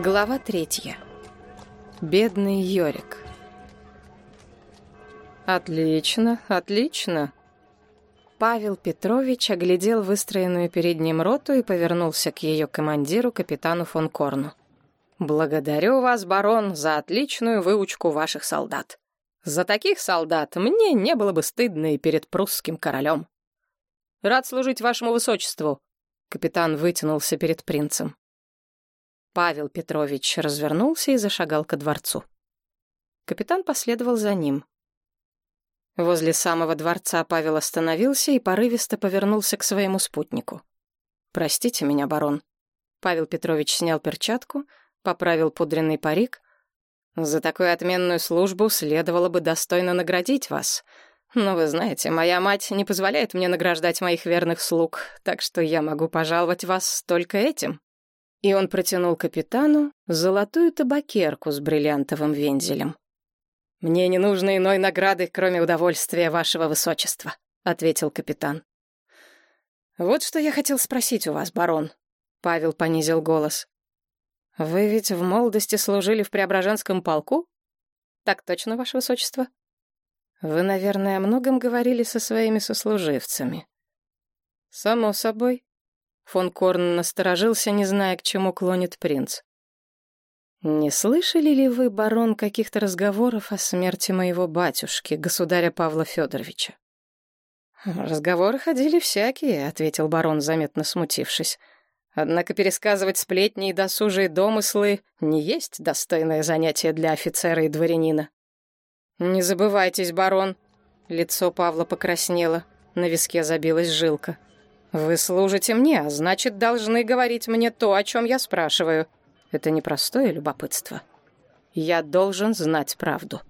Глава третья. Бедный Йорик. Отлично, отлично. Павел Петрович оглядел выстроенную перед ним роту и повернулся к ее командиру, капитану фон Корну. «Благодарю вас, барон, за отличную выучку ваших солдат. За таких солдат мне не было бы стыдно и перед прусским королем. Рад служить вашему высочеству». Капитан вытянулся перед принцем. Павел Петрович развернулся и зашагал ко дворцу. Капитан последовал за ним. Возле самого дворца Павел остановился и порывисто повернулся к своему спутнику. «Простите меня, барон». Павел Петрович снял перчатку, поправил пудренный парик. «За такую отменную службу следовало бы достойно наградить вас. Но вы знаете, моя мать не позволяет мне награждать моих верных слуг, так что я могу пожаловать вас только этим». И он протянул капитану золотую табакерку с бриллиантовым вензелем. «Мне не нужно иной награды, кроме удовольствия вашего высочества», — ответил капитан. «Вот что я хотел спросить у вас, барон», — Павел понизил голос. «Вы ведь в молодости служили в Преображенском полку?» «Так точно, ваше высочество?» «Вы, наверное, о многом говорили со своими сослуживцами». «Само собой», Фон Корн насторожился, не зная, к чему клонит принц. «Не слышали ли вы, барон, каких-то разговоров о смерти моего батюшки, государя Павла Федоровича?» «Разговоры ходили всякие», — ответил барон, заметно смутившись. «Однако пересказывать сплетни и досужие домыслы не есть достойное занятие для офицера и дворянина». «Не забывайтесь, барон». Лицо Павла покраснело, на виске забилась жилка. «Вы служите мне, а значит, должны говорить мне то, о чем я спрашиваю. Это непростое любопытство. Я должен знать правду».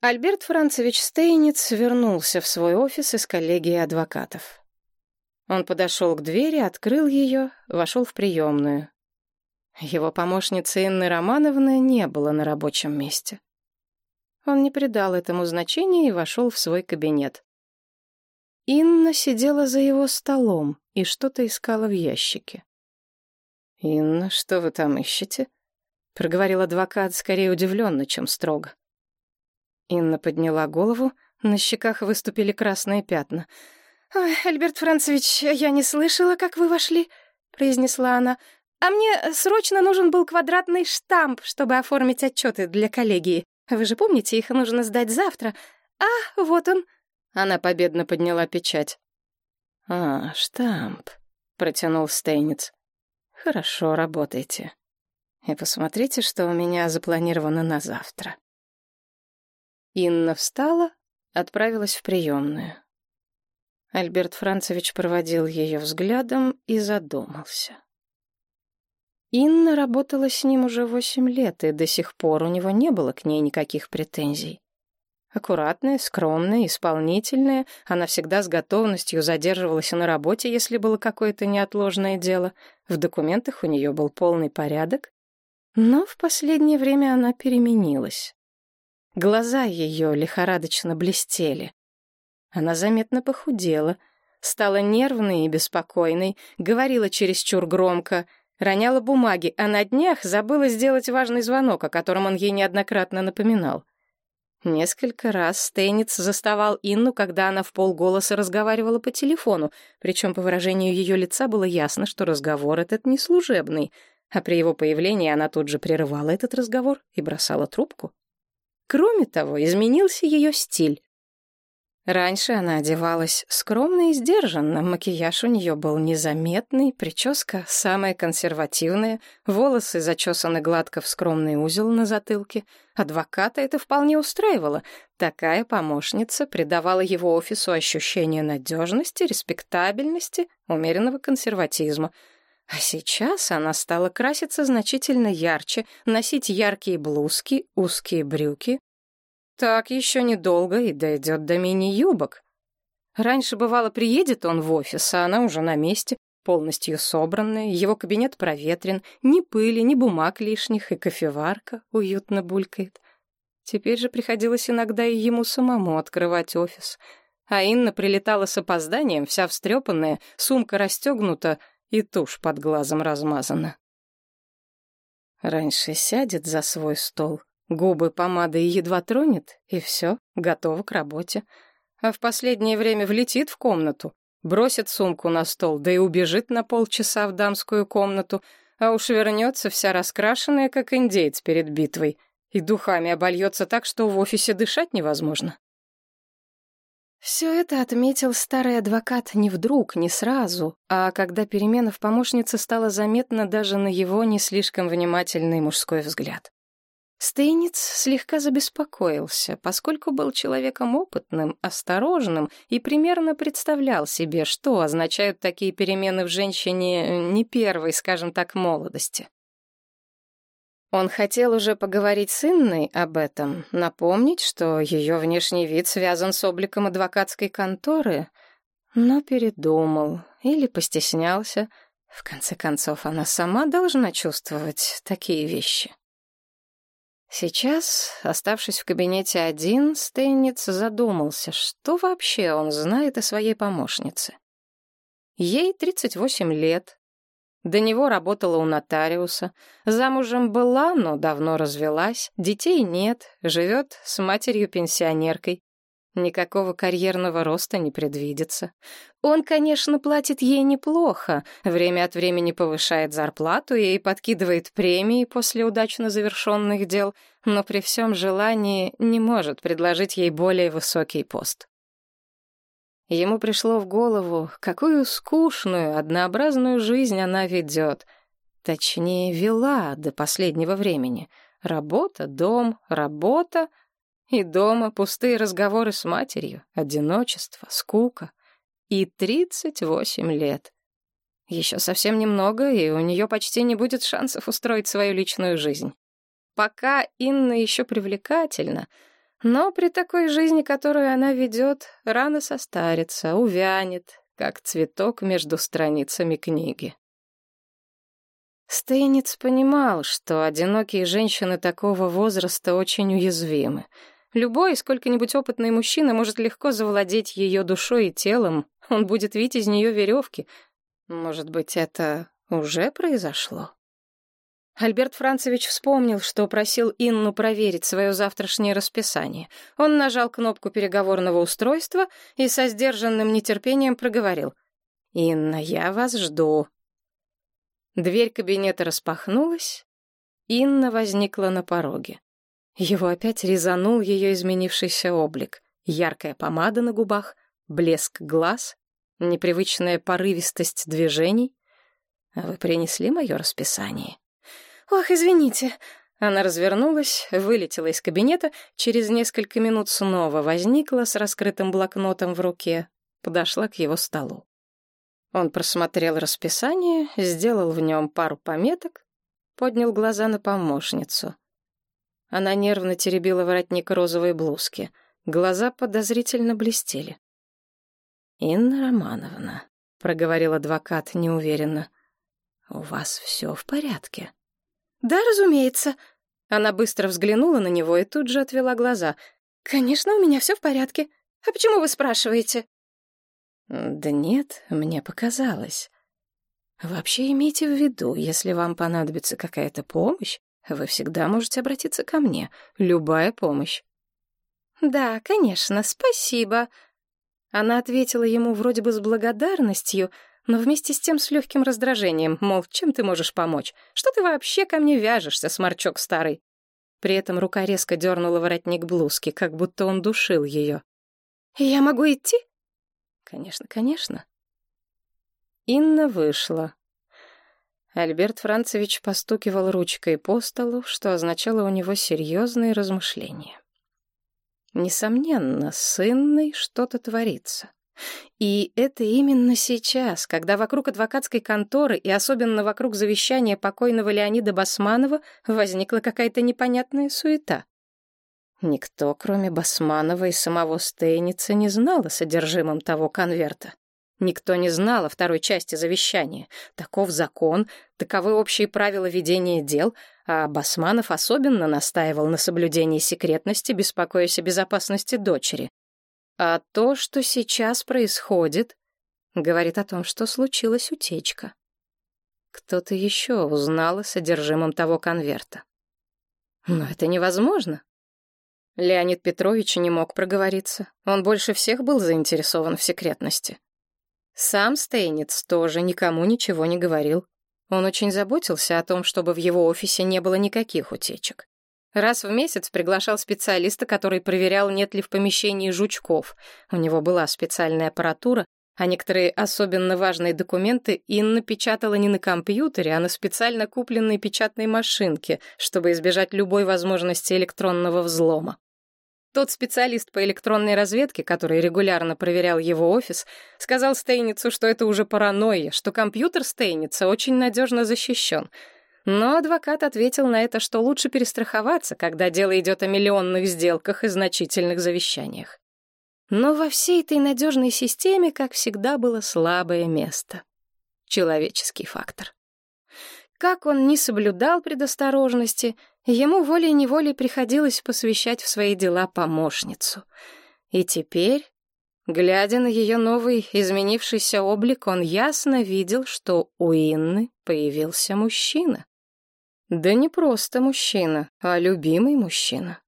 Альберт Францевич Стейниц вернулся в свой офис из коллегии адвокатов. Он подошел к двери, открыл ее, вошел в приемную. Его помощницы Инны Романовны не было на рабочем месте. Он не придал этому значения и вошел в свой кабинет. Инна сидела за его столом и что-то искала в ящике. «Инна, что вы там ищете?» — проговорил адвокат скорее удивленно, чем строго. Инна подняла голову, на щеках выступили красные пятна. «Ой, Альберт Францевич, я не слышала, как вы вошли», — произнесла она. «А мне срочно нужен был квадратный штамп, чтобы оформить отчеты для коллегии. Вы же помните, их нужно сдать завтра. А, вот он. Она победно подняла печать. А, штамп, протянул Стейниц. Хорошо, работайте. И посмотрите, что у меня запланировано на завтра. Инна встала, отправилась в приемную. Альберт Францевич проводил ее взглядом и задумался. Инна работала с ним уже восемь лет, и до сих пор у него не было к ней никаких претензий. Аккуратная, скромная, исполнительная, она всегда с готовностью задерживалась на работе, если было какое-то неотложное дело. В документах у нее был полный порядок. Но в последнее время она переменилась. Глаза ее лихорадочно блестели. Она заметно похудела, стала нервной и беспокойной, говорила чересчур громко — Роняла бумаги, а на днях забыла сделать важный звонок, о котором он ей неоднократно напоминал. Несколько раз Стейниц заставал Инну, когда она в полголоса разговаривала по телефону, причем по выражению ее лица было ясно, что разговор этот не служебный, а при его появлении она тут же прерывала этот разговор и бросала трубку. Кроме того, изменился ее стиль. Раньше она одевалась скромно и сдержанно, макияж у нее был незаметный, прическа самая консервативная, волосы зачесаны гладко в скромный узел на затылке. Адвоката это вполне устраивало. Такая помощница придавала его офису ощущение надежности, респектабельности, умеренного консерватизма. А сейчас она стала краситься значительно ярче, носить яркие блузки, узкие брюки, так еще недолго и дойдет до мини-юбок. Раньше, бывало, приедет он в офис, а она уже на месте, полностью собранная, его кабинет проветрен, ни пыли, ни бумаг лишних, и кофеварка уютно булькает. Теперь же приходилось иногда и ему самому открывать офис. а Инна прилетала с опозданием, вся встрепанная, сумка расстегнута и тушь под глазом размазана. Раньше сядет за свой стол, губы помадой едва тронет, и все, готова к работе. А в последнее время влетит в комнату, бросит сумку на стол, да и убежит на полчаса в дамскую комнату, а уж вернется вся раскрашенная, как индейец перед битвой, и духами обольется так, что в офисе дышать невозможно. Все это отметил старый адвокат не вдруг, не сразу, а когда перемена в помощнице стала заметна даже на его не слишком внимательный мужской взгляд. Стейниц слегка забеспокоился, поскольку был человеком опытным, осторожным и примерно представлял себе, что означают такие перемены в женщине не первой, скажем так, молодости. Он хотел уже поговорить с Инной об этом, напомнить, что ее внешний вид связан с обликом адвокатской конторы, но передумал или постеснялся. В конце концов, она сама должна чувствовать такие вещи. Сейчас, оставшись в кабинете один, Стейниц задумался, что вообще он знает о своей помощнице. Ей 38 лет, до него работала у нотариуса. Замужем была, но давно развелась. Детей нет, живет с матерью-пенсионеркой. Никакого карьерного роста не предвидится. Он, конечно, платит ей неплохо, время от времени повышает зарплату и подкидывает премии после удачно завершенных дел, но при всем желании не может предложить ей более высокий пост. Ему пришло в голову, какую скучную, однообразную жизнь она ведет. Точнее, вела до последнего времени. Работа, дом, работа и дома пустые разговоры с матерью, одиночество, скука. И тридцать восемь лет. Еще совсем немного, и у нее почти не будет шансов устроить свою личную жизнь. Пока Инна еще привлекательна — но при такой жизни, которую она ведет, рано состарится, увянет, как цветок между страницами книги. Стейниц понимал, что одинокие женщины такого возраста очень уязвимы. Любой сколько-нибудь опытный мужчина может легко завладеть ее душой и телом, он будет видеть из нее веревки. Может быть, это уже произошло? Альберт Францевич вспомнил, что просил Инну проверить свое завтрашнее расписание. Он нажал кнопку переговорного устройства и со сдержанным нетерпением проговорил. «Инна, я вас жду». Дверь кабинета распахнулась. Инна возникла на пороге. Его опять резанул ее изменившийся облик. Яркая помада на губах, блеск глаз, непривычная порывистость движений. «Вы принесли мое расписание?» «Ох, извините». Она развернулась, вылетела из кабинета, через несколько минут снова возникла с раскрытым блокнотом в руке, подошла к его столу. Он просмотрел расписание, сделал в нем пару пометок, поднял глаза на помощницу. Она нервно теребила воротник розовой блузки. Глаза подозрительно блестели. «Инна Романовна», — проговорил адвокат неуверенно, — «у вас все в порядке?» «Да, разумеется». Она быстро взглянула на него и тут же отвела глаза. «Конечно, у меня все в порядке. А почему вы спрашиваете?» «Да нет, мне показалось. Вообще имейте в виду, если вам понадобится какая-то помощь, вы всегда можете обратиться ко мне. Любая помощь». «Да, конечно, спасибо». Она ответила ему вроде бы с благодарностью, но вместе с тем с легким раздражением, мол, чем ты можешь помочь? Что ты вообще ко мне вяжешься, сморчок старый? При этом рука резко дернула воротник блузки, как будто он душил ее. «Я могу идти?» «Конечно, конечно». Инна вышла. Альберт Францевич постукивал ручкой по столу, что означало у него серьезные размышления. Несомненно, с что-то творится. И это именно сейчас, когда вокруг адвокатской конторы и особенно вокруг завещания покойного Леонида Басманова возникла какая-то непонятная суета. Никто, кроме Басманова и самого Стейница, не знал о содержимом того конверта. Никто не знал о второй части завещания. Таков закон, таковы общие правила ведения дел, а Басманов особенно настаивал на соблюдении секретности, беспокоясь о безопасности дочери. А то, что сейчас происходит, говорит о том, что случилась утечка. Кто-то еще узнал о содержимом того конверта. Но это невозможно. Леонид Петрович не мог проговориться. Он больше всех был заинтересован в секретности. Сам Стейниц тоже никому ничего не говорил. Он очень заботился о том, чтобы в его офисе не было никаких утечек. Раз в месяц приглашал специалиста, который проверял, нет ли в помещении жучков. У него была специальная аппаратура, а некоторые особенно важные документы Инна печатала не на компьютере, а на специально купленной печатной машинке, чтобы избежать любой возможности электронного взлома. Тот специалист по электронной разведке, который регулярно проверял его офис, сказал Стейницу, что это уже паранойя, что компьютер Стейница очень надежно защищен. Но адвокат ответил на это, что лучше перестраховаться, когда дело идет о миллионных сделках и значительных завещаниях. Но во всей этой надежной системе, как всегда, было слабое место — человеческий фактор. Как он не соблюдал предосторожности, ему волей-неволей приходилось посвящать в свои дела помощницу. И теперь, глядя на ее новый изменившийся облик, он ясно видел, что у Инны появился мужчина. Да не просто мужчина, а любимый мужчина.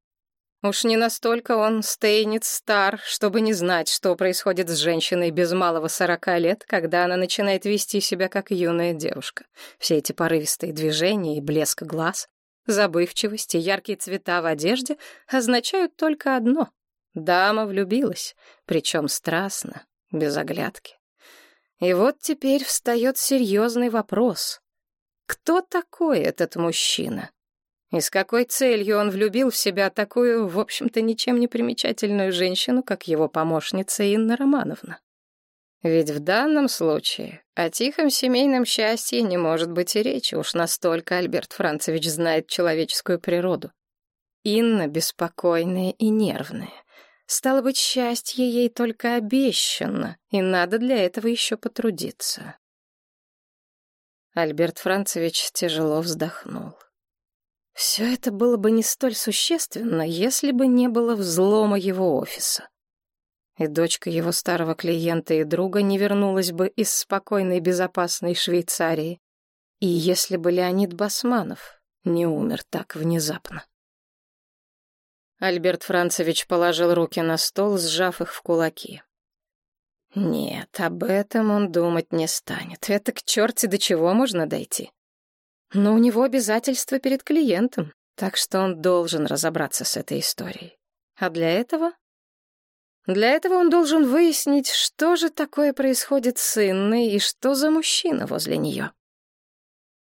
Уж не настолько он стейнец стар, чтобы не знать, что происходит с женщиной без малого сорока лет, когда она начинает вести себя как юная девушка. Все эти порывистые движения и блеск глаз, забывчивость и яркие цвета в одежде означают только одно — дама влюбилась, причем страстно, без оглядки. И вот теперь встает серьезный вопрос. Кто такой этот мужчина? И с какой целью он влюбил в себя такую, в общем-то, ничем не примечательную женщину, как его помощница Инна Романовна? Ведь в данном случае о тихом семейном счастье не может быть и речи, уж настолько Альберт Францевич знает человеческую природу. Инна беспокойная и нервная. Стало быть, счастье ей только обещано, и надо для этого еще потрудиться. Альберт Францевич тяжело вздохнул. Все это было бы не столь существенно, если бы не было взлома его офиса. И дочка его старого клиента и друга не вернулась бы из спокойной безопасной Швейцарии. И если бы Леонид Басманов не умер так внезапно. Альберт Францевич положил руки на стол, сжав их в кулаки. Нет, об этом он думать не станет. Это к черти до чего можно дойти. Но у него обязательства перед клиентом, так что он должен разобраться с этой историей. А для этого... Для этого он должен выяснить, что же такое происходит с Инной и что за мужчина возле нее.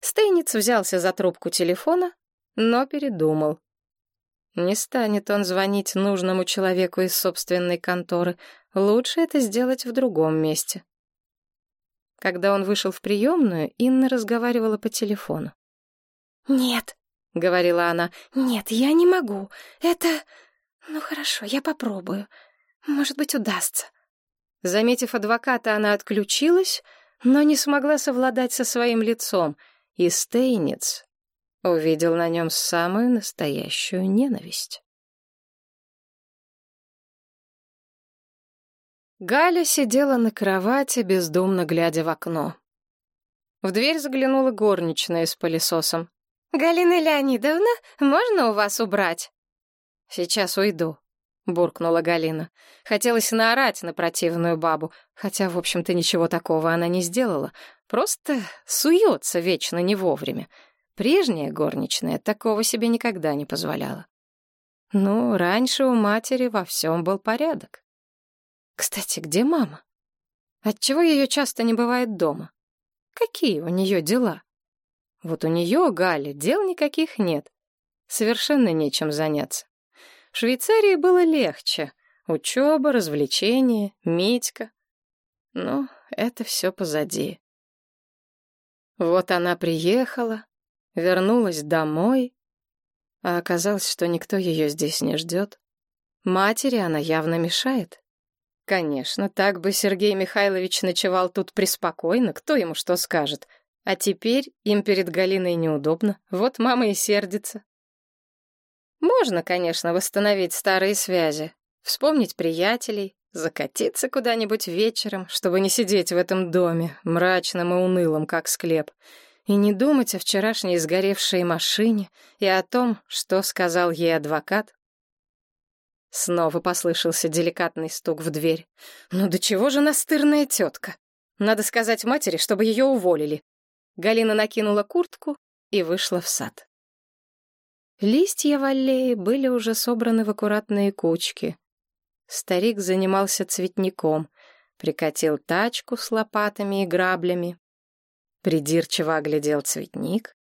Стейниц взялся за трубку телефона, но передумал. Не станет он звонить нужному человеку из собственной конторы. Лучше это сделать в другом месте. Когда он вышел в приемную, Инна разговаривала по телефону. «Нет», — говорила она, — «нет, я не могу. Это... Ну хорошо, я попробую. Может быть, удастся». Заметив адвоката, она отключилась, но не смогла совладать со своим лицом, и Стейниц увидел на нем самую настоящую ненависть. Галя сидела на кровати, бездумно глядя в окно. В дверь заглянула горничная с пылесосом. «Галина Леонидовна, можно у вас убрать?» «Сейчас уйду», — буркнула Галина. Хотелось наорать на противную бабу, хотя, в общем-то, ничего такого она не сделала. Просто суется вечно не вовремя. Прежняя горничная такого себе никогда не позволяла. Ну, раньше у матери во всем был порядок. Кстати, где мама? Отчего ее часто не бывает дома? Какие у нее дела? Вот у нее, Галя, дел никаких нет. Совершенно нечем заняться. В Швейцарии было легче. Учеба, развлечения, Митька. Ну, это все позади. Вот она приехала, вернулась домой, а оказалось, что никто ее здесь не ждет. Матери она явно мешает. Конечно, так бы Сергей Михайлович ночевал тут преспокойно, кто ему что скажет. А теперь им перед Галиной неудобно, вот мама и сердится. Можно, конечно, восстановить старые связи, вспомнить приятелей, Закатиться куда-нибудь вечером, чтобы не сидеть в этом доме, мрачном и унылом, как склеп, и не думать о вчерашней сгоревшей машине и о том, что сказал ей адвокат. Снова послышался деликатный стук в дверь. «Ну до чего же настырная тетка? Надо сказать матери, чтобы ее уволили». Галина накинула куртку и вышла в сад. Листья в аллее были уже собраны в аккуратные кучки. Старик занимался цветником, прикатил тачку с лопатами и граблями, придирчиво оглядел цветник,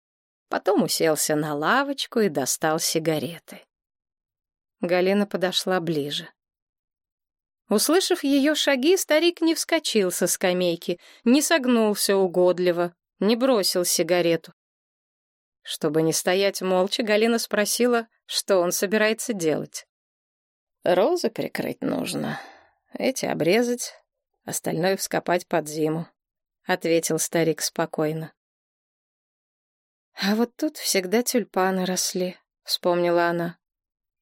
потом уселся на лавочку и достал сигареты. Галина подошла ближе. Услышав ее шаги, старик не вскочил со скамейки, не согнулся угодливо, не бросил сигарету. Чтобы не стоять молча, Галина спросила, что он собирается делать. Розы прикрыть нужно. Эти обрезать, остальное вскопать под зиму, — ответил старик спокойно. А вот тут всегда тюльпаны росли, — вспомнила она.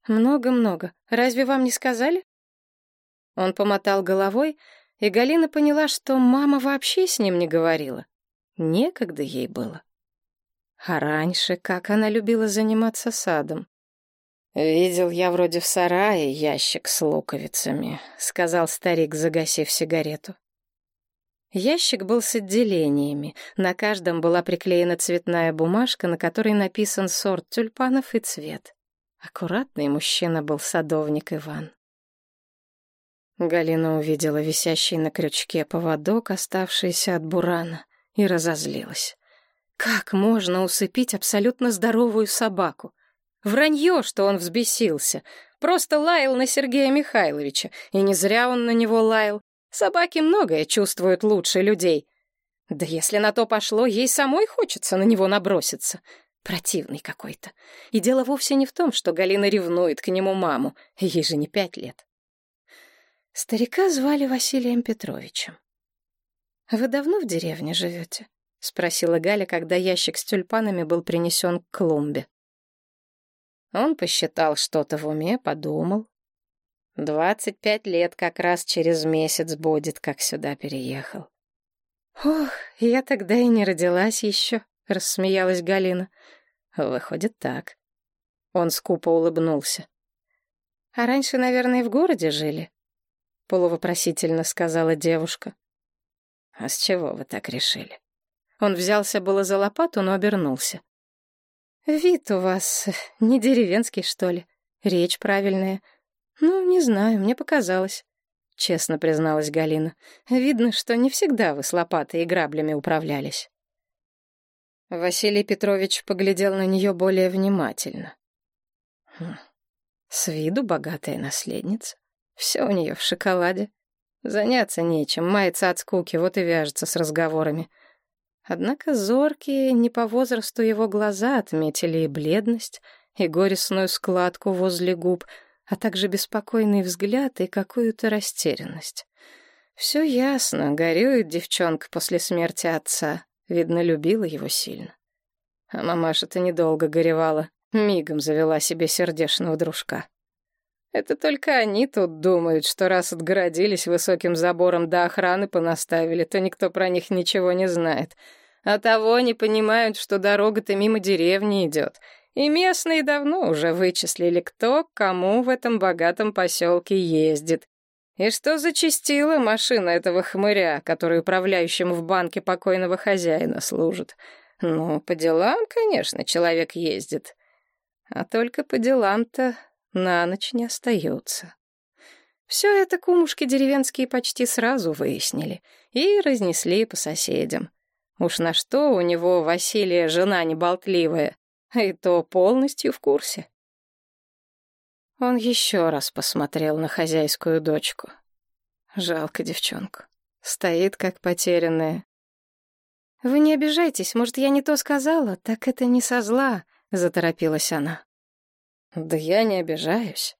Много-много. Разве вам не сказали? Он помотал головой, и Галина поняла, что мама вообще с ним не говорила. Некогда ей было. А раньше, как она любила заниматься садом. «Видел я вроде в сарае ящик с луковицами», — сказал старик, загасив сигарету. Ящик был с отделениями. На каждом была приклеена цветная бумажка, на которой написан сорт тюльпанов и цвет. Аккуратный мужчина был садовник Иван. Галина увидела висящий на крючке поводок, оставшийся от бурана, и разозлилась. Как можно усыпить абсолютно здоровую собаку? Вранье, что он взбесился. Просто лаял на Сергея Михайловича. И не зря он на него лаял. Собаки многое чувствуют лучше людей. Да если на то пошло, ей самой хочется на него наброситься. Противный какой-то. И дело вовсе не в том, что Галина ревнует к нему маму. Ей же не пять лет. Старика звали Василием Петровичем. «Вы давно в деревне живете?» — спросила Галя, когда ящик с тюльпанами был принесен к клумбе. Он посчитал что-то в уме, подумал. Двадцать пять лет как раз через месяц будет, как сюда переехал. «Ох, я тогда и не родилась еще», — рассмеялась Галина. «Выходит так». Он скупо улыбнулся. «А раньше, наверное, в городе жили?» — полувопросительно сказала девушка. «А с чего вы так решили?» Он взялся было за лопату, но обернулся. «Вид у вас не деревенский, что ли? Речь правильная. Ну, не знаю, мне показалось». Честно призналась Галина. «Видно, что не всегда вы с лопатой и граблями управлялись». Василий Петрович поглядел на нее более внимательно. Хм. С виду богатая наследница. Все у нее в шоколаде. Заняться нечем, мается от скуки, вот и вяжется с разговорами. Однако зоркие, не по возрасту его глаза отметили и бледность, и горестную складку возле губ, а также беспокойный взгляд и какую-то растерянность. Все ясно, горюет девчонка после смерти отца. Видно, любила его сильно. А мамаша-то недолго горевала, мигом завела себе сердечного дружка. Это только они тут думают, что раз отгородились высоким забором до охраны понаставили, то никто про них ничего не знает. А того не понимают, что дорога-то мимо деревни идет. И местные давно уже вычислили, кто кому в этом богатом поселке ездит. И что зачастила машина этого хмыря, который управляющим в банке покойного хозяина служит. Ну, по делам, конечно, человек ездит. А только по делам-то на ночь не остается. Все это кумушки деревенские почти сразу выяснили и разнесли по соседям. Уж на что у него Василия жена неболтливая, и то полностью в курсе. Он еще раз посмотрел на хозяйскую дочку. Жалко девчонку. Стоит как потерянная. «Вы не обижайтесь, может, я не то сказала, так это не со зла», — заторопилась она. «Да я не обижаюсь».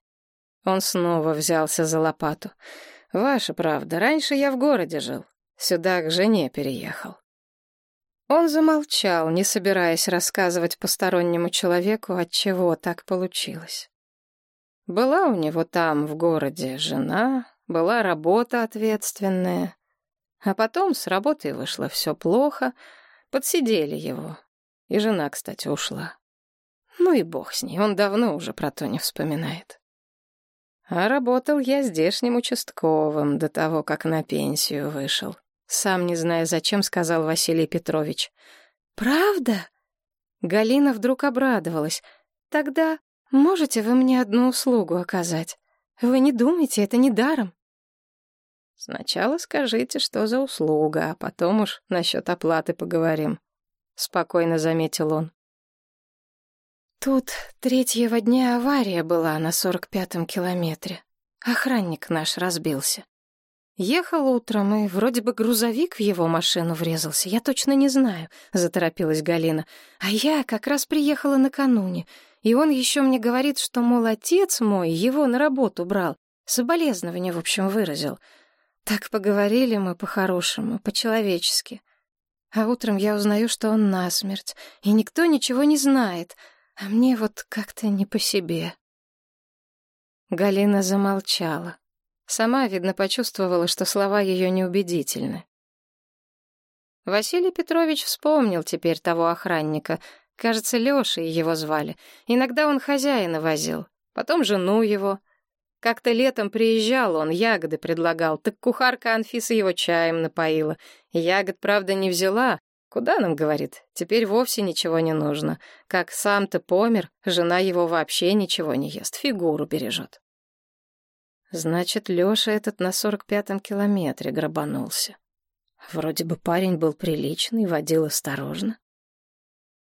Он снова взялся за лопату. «Ваша правда, раньше я в городе жил. Сюда к жене переехал». Он замолчал, не собираясь рассказывать постороннему человеку, от чего так получилось. Была у него там, в городе, жена, была работа ответственная. А потом с работы вышло все плохо, подсидели его. И жена, кстати, ушла. Ну и бог с ней, он давно уже про то не вспоминает. А работал я здешним участковым до того, как на пенсию вышел. Сам не зная зачем, сказал Василий Петрович. «Правда?» Галина вдруг обрадовалась. «Тогда можете вы мне одну услугу оказать? Вы не думайте, это не даром». «Сначала скажите, что за услуга, а потом уж насчет оплаты поговорим», — спокойно заметил он. Тут третьего дня авария была на сорок пятом километре. Охранник наш разбился. Ехал утром, и вроде бы грузовик в его машину врезался. Я точно не знаю, — заторопилась Галина. А я как раз приехала накануне. И он еще мне говорит, что, мол, отец мой его на работу брал. Соболезнование, в общем, выразил. Так поговорили мы по-хорошему, по-человечески. А утром я узнаю, что он насмерть, и никто ничего не знает — а мне вот как-то не по себе. Галина замолчала. Сама, видно, почувствовала, что слова ее неубедительны. Василий Петрович вспомнил теперь того охранника. Кажется, Лешей его звали. Иногда он хозяина возил, потом жену его. Как-то летом приезжал он, ягоды предлагал, так кухарка Анфиса его чаем напоила. Ягод, правда, не взяла, Куда нам, говорит, теперь вовсе ничего не нужно. Как сам-то помер, жена его вообще ничего не ест, фигуру бережет. Значит, Лёша этот на сорок пятом километре грабанулся. Вроде бы парень был приличный, водил осторожно.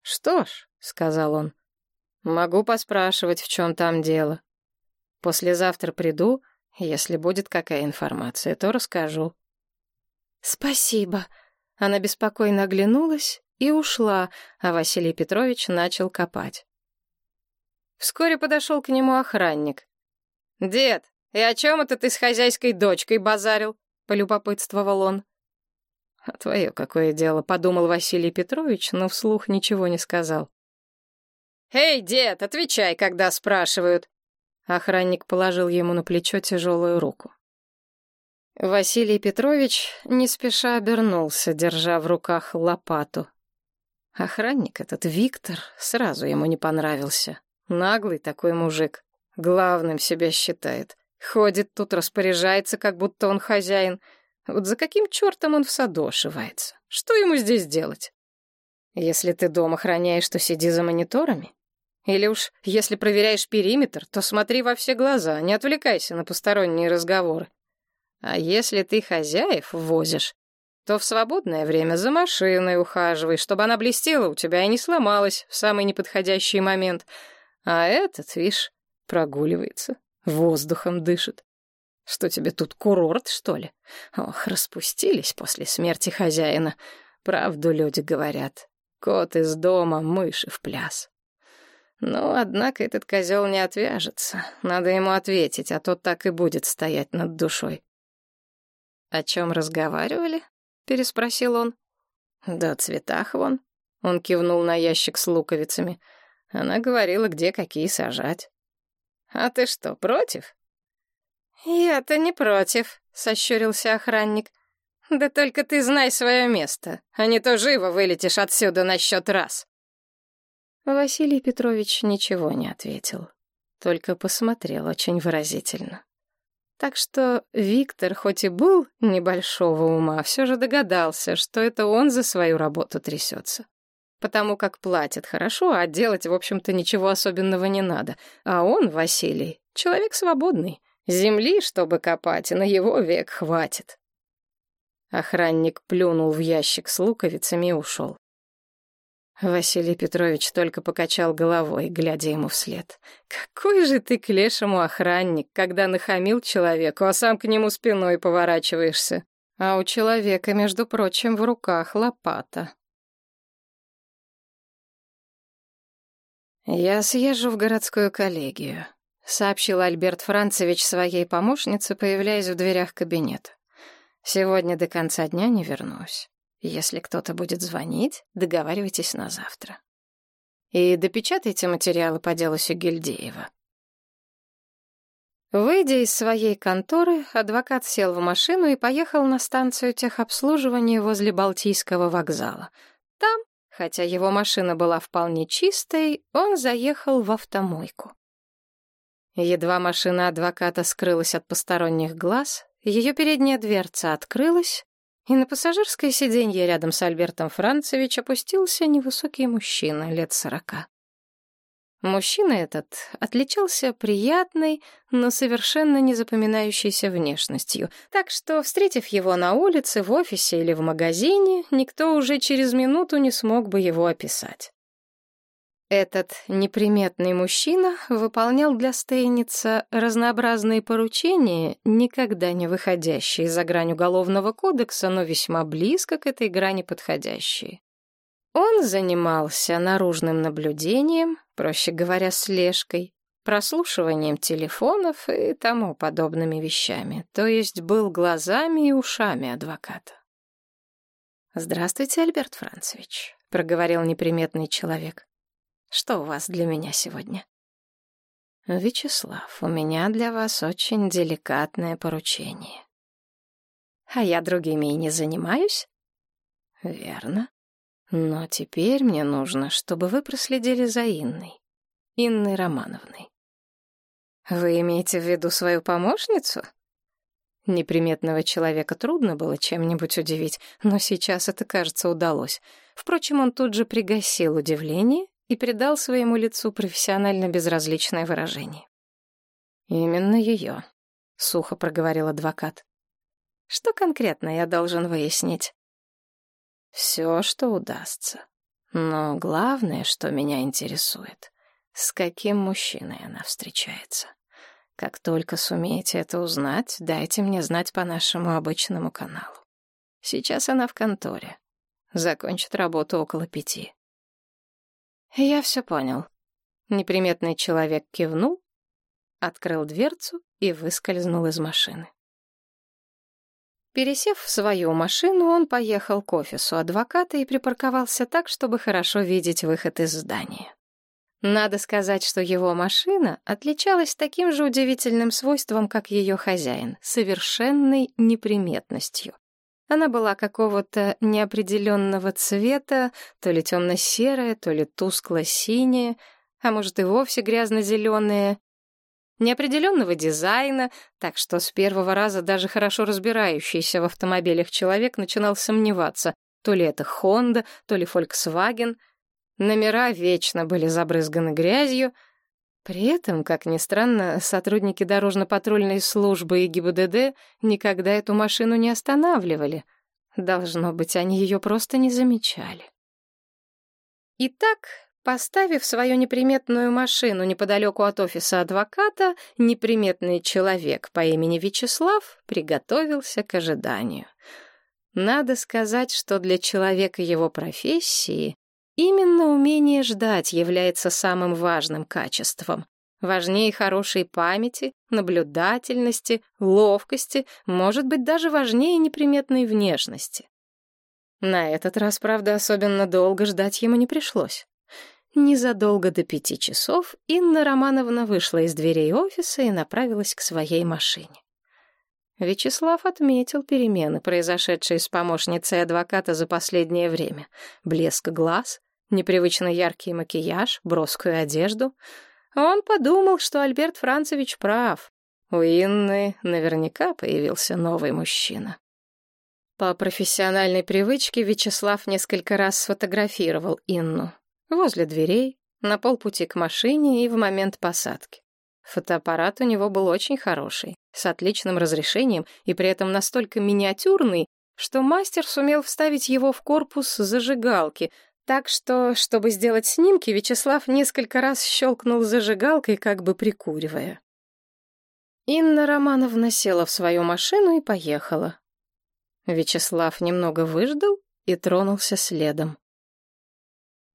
«Что ж», — сказал он, — «могу поспрашивать, в чем там дело. Послезавтра приду, если будет какая информация, то расскажу». «Спасибо», она беспокойно оглянулась и ушла, а Василий Петрович начал копать. Вскоре подошел к нему охранник. «Дед, и о чем это ты с хозяйской дочкой базарил?» — полюбопытствовал он. «А твое какое дело?» — подумал Василий Петрович, но вслух ничего не сказал. «Эй, дед, отвечай, когда спрашивают!» Охранник положил ему на плечо тяжелую руку. Василий Петрович не спеша обернулся, держа в руках лопату. Охранник этот Виктор сразу ему не понравился. Наглый такой мужик, главным себя считает. Ходит тут, распоряжается, как будто он хозяин. Вот за каким чертом он в саду ошивается? Что ему здесь делать? Если ты дом охраняешь, то сиди за мониторами. Или уж, если проверяешь периметр, то смотри во все глаза, не отвлекайся на посторонние разговоры. А если ты хозяев возишь, то в свободное время за машиной ухаживай, чтобы она блестела у тебя и не сломалась в самый неподходящий момент. А этот, видишь, прогуливается, воздухом дышит. Что тебе тут, курорт, что ли? Ох, распустились после смерти хозяина. Правду люди говорят. Кот из дома, мыши в пляс. Ну, однако этот козел не отвяжется. Надо ему ответить, а то так и будет стоять над душой. «О чем разговаривали?» — переспросил он. «Да о цветах вон». Он кивнул на ящик с луковицами. Она говорила, где какие сажать. «А ты что, против?» «Я-то не против», — сощурился охранник. «Да только ты знай свое место, а не то живо вылетишь отсюда на счет раз». Василий Петрович ничего не ответил, только посмотрел очень выразительно. Так что Виктор, хоть и был небольшого ума, все же догадался, что это он за свою работу трясется. Потому как платят хорошо, а делать, в общем-то, ничего особенного не надо. А он, Василий, человек свободный. Земли, чтобы копать, на его век хватит. Охранник плюнул в ящик с луковицами и ушел. Василий Петрович только покачал головой, глядя ему вслед. «Какой же ты к лешему охранник, когда нахамил человеку, а сам к нему спиной поворачиваешься. А у человека, между прочим, в руках лопата». «Я съезжу в городскую коллегию», — сообщил Альберт Францевич своей помощнице, появляясь в дверях кабинета. «Сегодня до конца дня не вернусь». Если кто-то будет звонить, договаривайтесь на завтра. И допечатайте материалы по делу Сигельдеева. Выйдя из своей конторы, адвокат сел в машину и поехал на станцию техобслуживания возле Балтийского вокзала. Там, хотя его машина была вполне чистой, он заехал в автомойку. Едва машина адвоката скрылась от посторонних глаз, ее передняя дверца открылась, и на пассажирское сиденье рядом с Альбертом Францевич опустился невысокий мужчина лет сорока. Мужчина этот отличался приятной, но совершенно не запоминающейся внешностью, так что, встретив его на улице, в офисе или в магазине, никто уже через минуту не смог бы его описать. Этот неприметный мужчина выполнял для Стейница разнообразные поручения, никогда не выходящие за грань уголовного кодекса, но весьма близко к этой грани подходящие. Он занимался наружным наблюдением, проще говоря, слежкой, прослушиванием телефонов и тому подобными вещами, то есть был глазами и ушами адвоката. «Здравствуйте, Альберт Францевич», — проговорил неприметный человек. «Что у вас для меня сегодня?» «Вячеслав, у меня для вас очень деликатное поручение». «А я другими и не занимаюсь?» «Верно. Но теперь мне нужно, чтобы вы проследили за Инной, Инной Романовной. Вы имеете в виду свою помощницу? Неприметного человека трудно было чем-нибудь удивить, но сейчас это, кажется, удалось. Впрочем, он тут же пригасил удивление и придал своему лицу профессионально безразличное выражение. «Именно ее», — сухо проговорил адвокат. «Что конкретно я должен выяснить?» Все, что удастся. Но главное, что меня интересует, с каким мужчиной она встречается. Как только сумеете это узнать, дайте мне знать по нашему обычному каналу. Сейчас она в конторе. Закончит работу около пяти. Я все понял. Неприметный человек кивнул, открыл дверцу и выскользнул из машины. Пересев в свою машину, он поехал к офису адвоката и припарковался так, чтобы хорошо видеть выход из здания. Надо сказать, что его машина отличалась таким же удивительным свойством, как ее хозяин — совершенной неприметностью. Она была какого-то неопределенного цвета, то ли темно-серая, то ли тускло-синяя, а может и вовсе грязно-зеленая, неопределенного дизайна, так что с первого раза даже хорошо разбирающийся в автомобилях человек начинал сомневаться, то ли это Honda, то ли Volkswagen. Номера вечно были забрызганы грязью. При этом, как ни странно, сотрудники дорожно-патрульной службы и ГИБДД никогда эту машину не останавливали. Должно быть, они ее просто не замечали. Итак, Поставив свою неприметную машину неподалеку от офиса адвоката, неприметный человек по имени Вячеслав приготовился к ожиданию. Надо сказать, что для человека его профессии именно умение ждать является самым важным качеством. Важнее хорошей памяти, наблюдательности, ловкости, может быть, даже важнее неприметной внешности. На этот раз, правда, особенно долго ждать ему не пришлось. Незадолго до пяти часов Инна Романовна вышла из дверей офиса и направилась к своей машине. Вячеслав отметил перемены, произошедшие с помощницей адвоката за последнее время. Блеск глаз, непривычно яркий макияж, броскую одежду. Он подумал, что Альберт Францевич прав. У Инны наверняка появился новый мужчина. По профессиональной привычке Вячеслав несколько раз сфотографировал Инну. Возле дверей, на полпути к машине и в момент посадки. Фотоаппарат у него был очень хороший, с отличным разрешением и при этом настолько миниатюрный, что мастер сумел вставить его в корпус зажигалки, так что, чтобы сделать снимки, Вячеслав несколько раз щелкнул зажигалкой, как бы прикуривая. Инна Романовна села в свою машину и поехала. Вячеслав немного выждал и тронулся следом.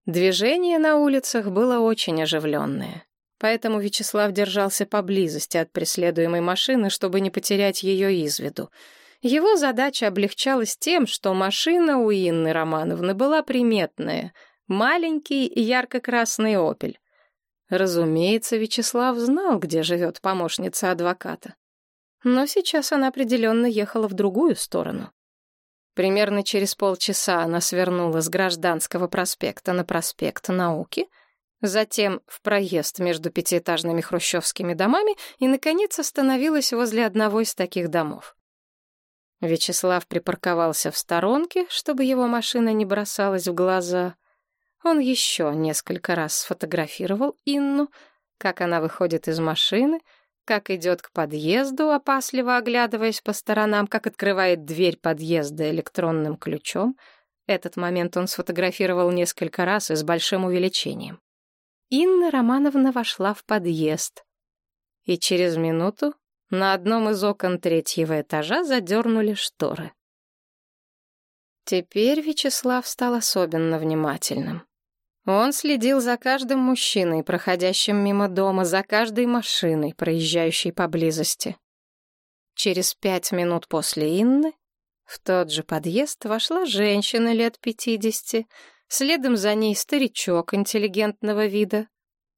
Движение на улицах было очень оживленное, поэтому Вячеслав держался поблизости от преследуемой машины, чтобы не потерять ее из виду. Его задача облегчалась тем, что машина у Инны Романовны была приметная — маленький ярко-красный «Опель». Разумеется, Вячеслав знал, где живет помощница адвоката. Но сейчас она определенно ехала в другую сторону. Примерно через полчаса она свернула с Гражданского проспекта на проспект Науки, затем в проезд между пятиэтажными хрущевскими домами и, наконец, остановилась возле одного из таких домов. Вячеслав припарковался в сторонке, чтобы его машина не бросалась в глаза. Он еще несколько раз сфотографировал Инну, как она выходит из машины, как идет к подъезду, опасливо оглядываясь по сторонам, как открывает дверь подъезда электронным ключом. Этот момент он сфотографировал несколько раз и с большим увеличением. Инна Романовна вошла в подъезд. И через минуту на одном из окон третьего этажа задернули шторы. Теперь Вячеслав стал особенно внимательным. Он следил за каждым мужчиной, проходящим мимо дома, за каждой машиной, проезжающей поблизости. Через пять минут после Инны в тот же подъезд вошла женщина лет пятидесяти, следом за ней старичок интеллигентного вида,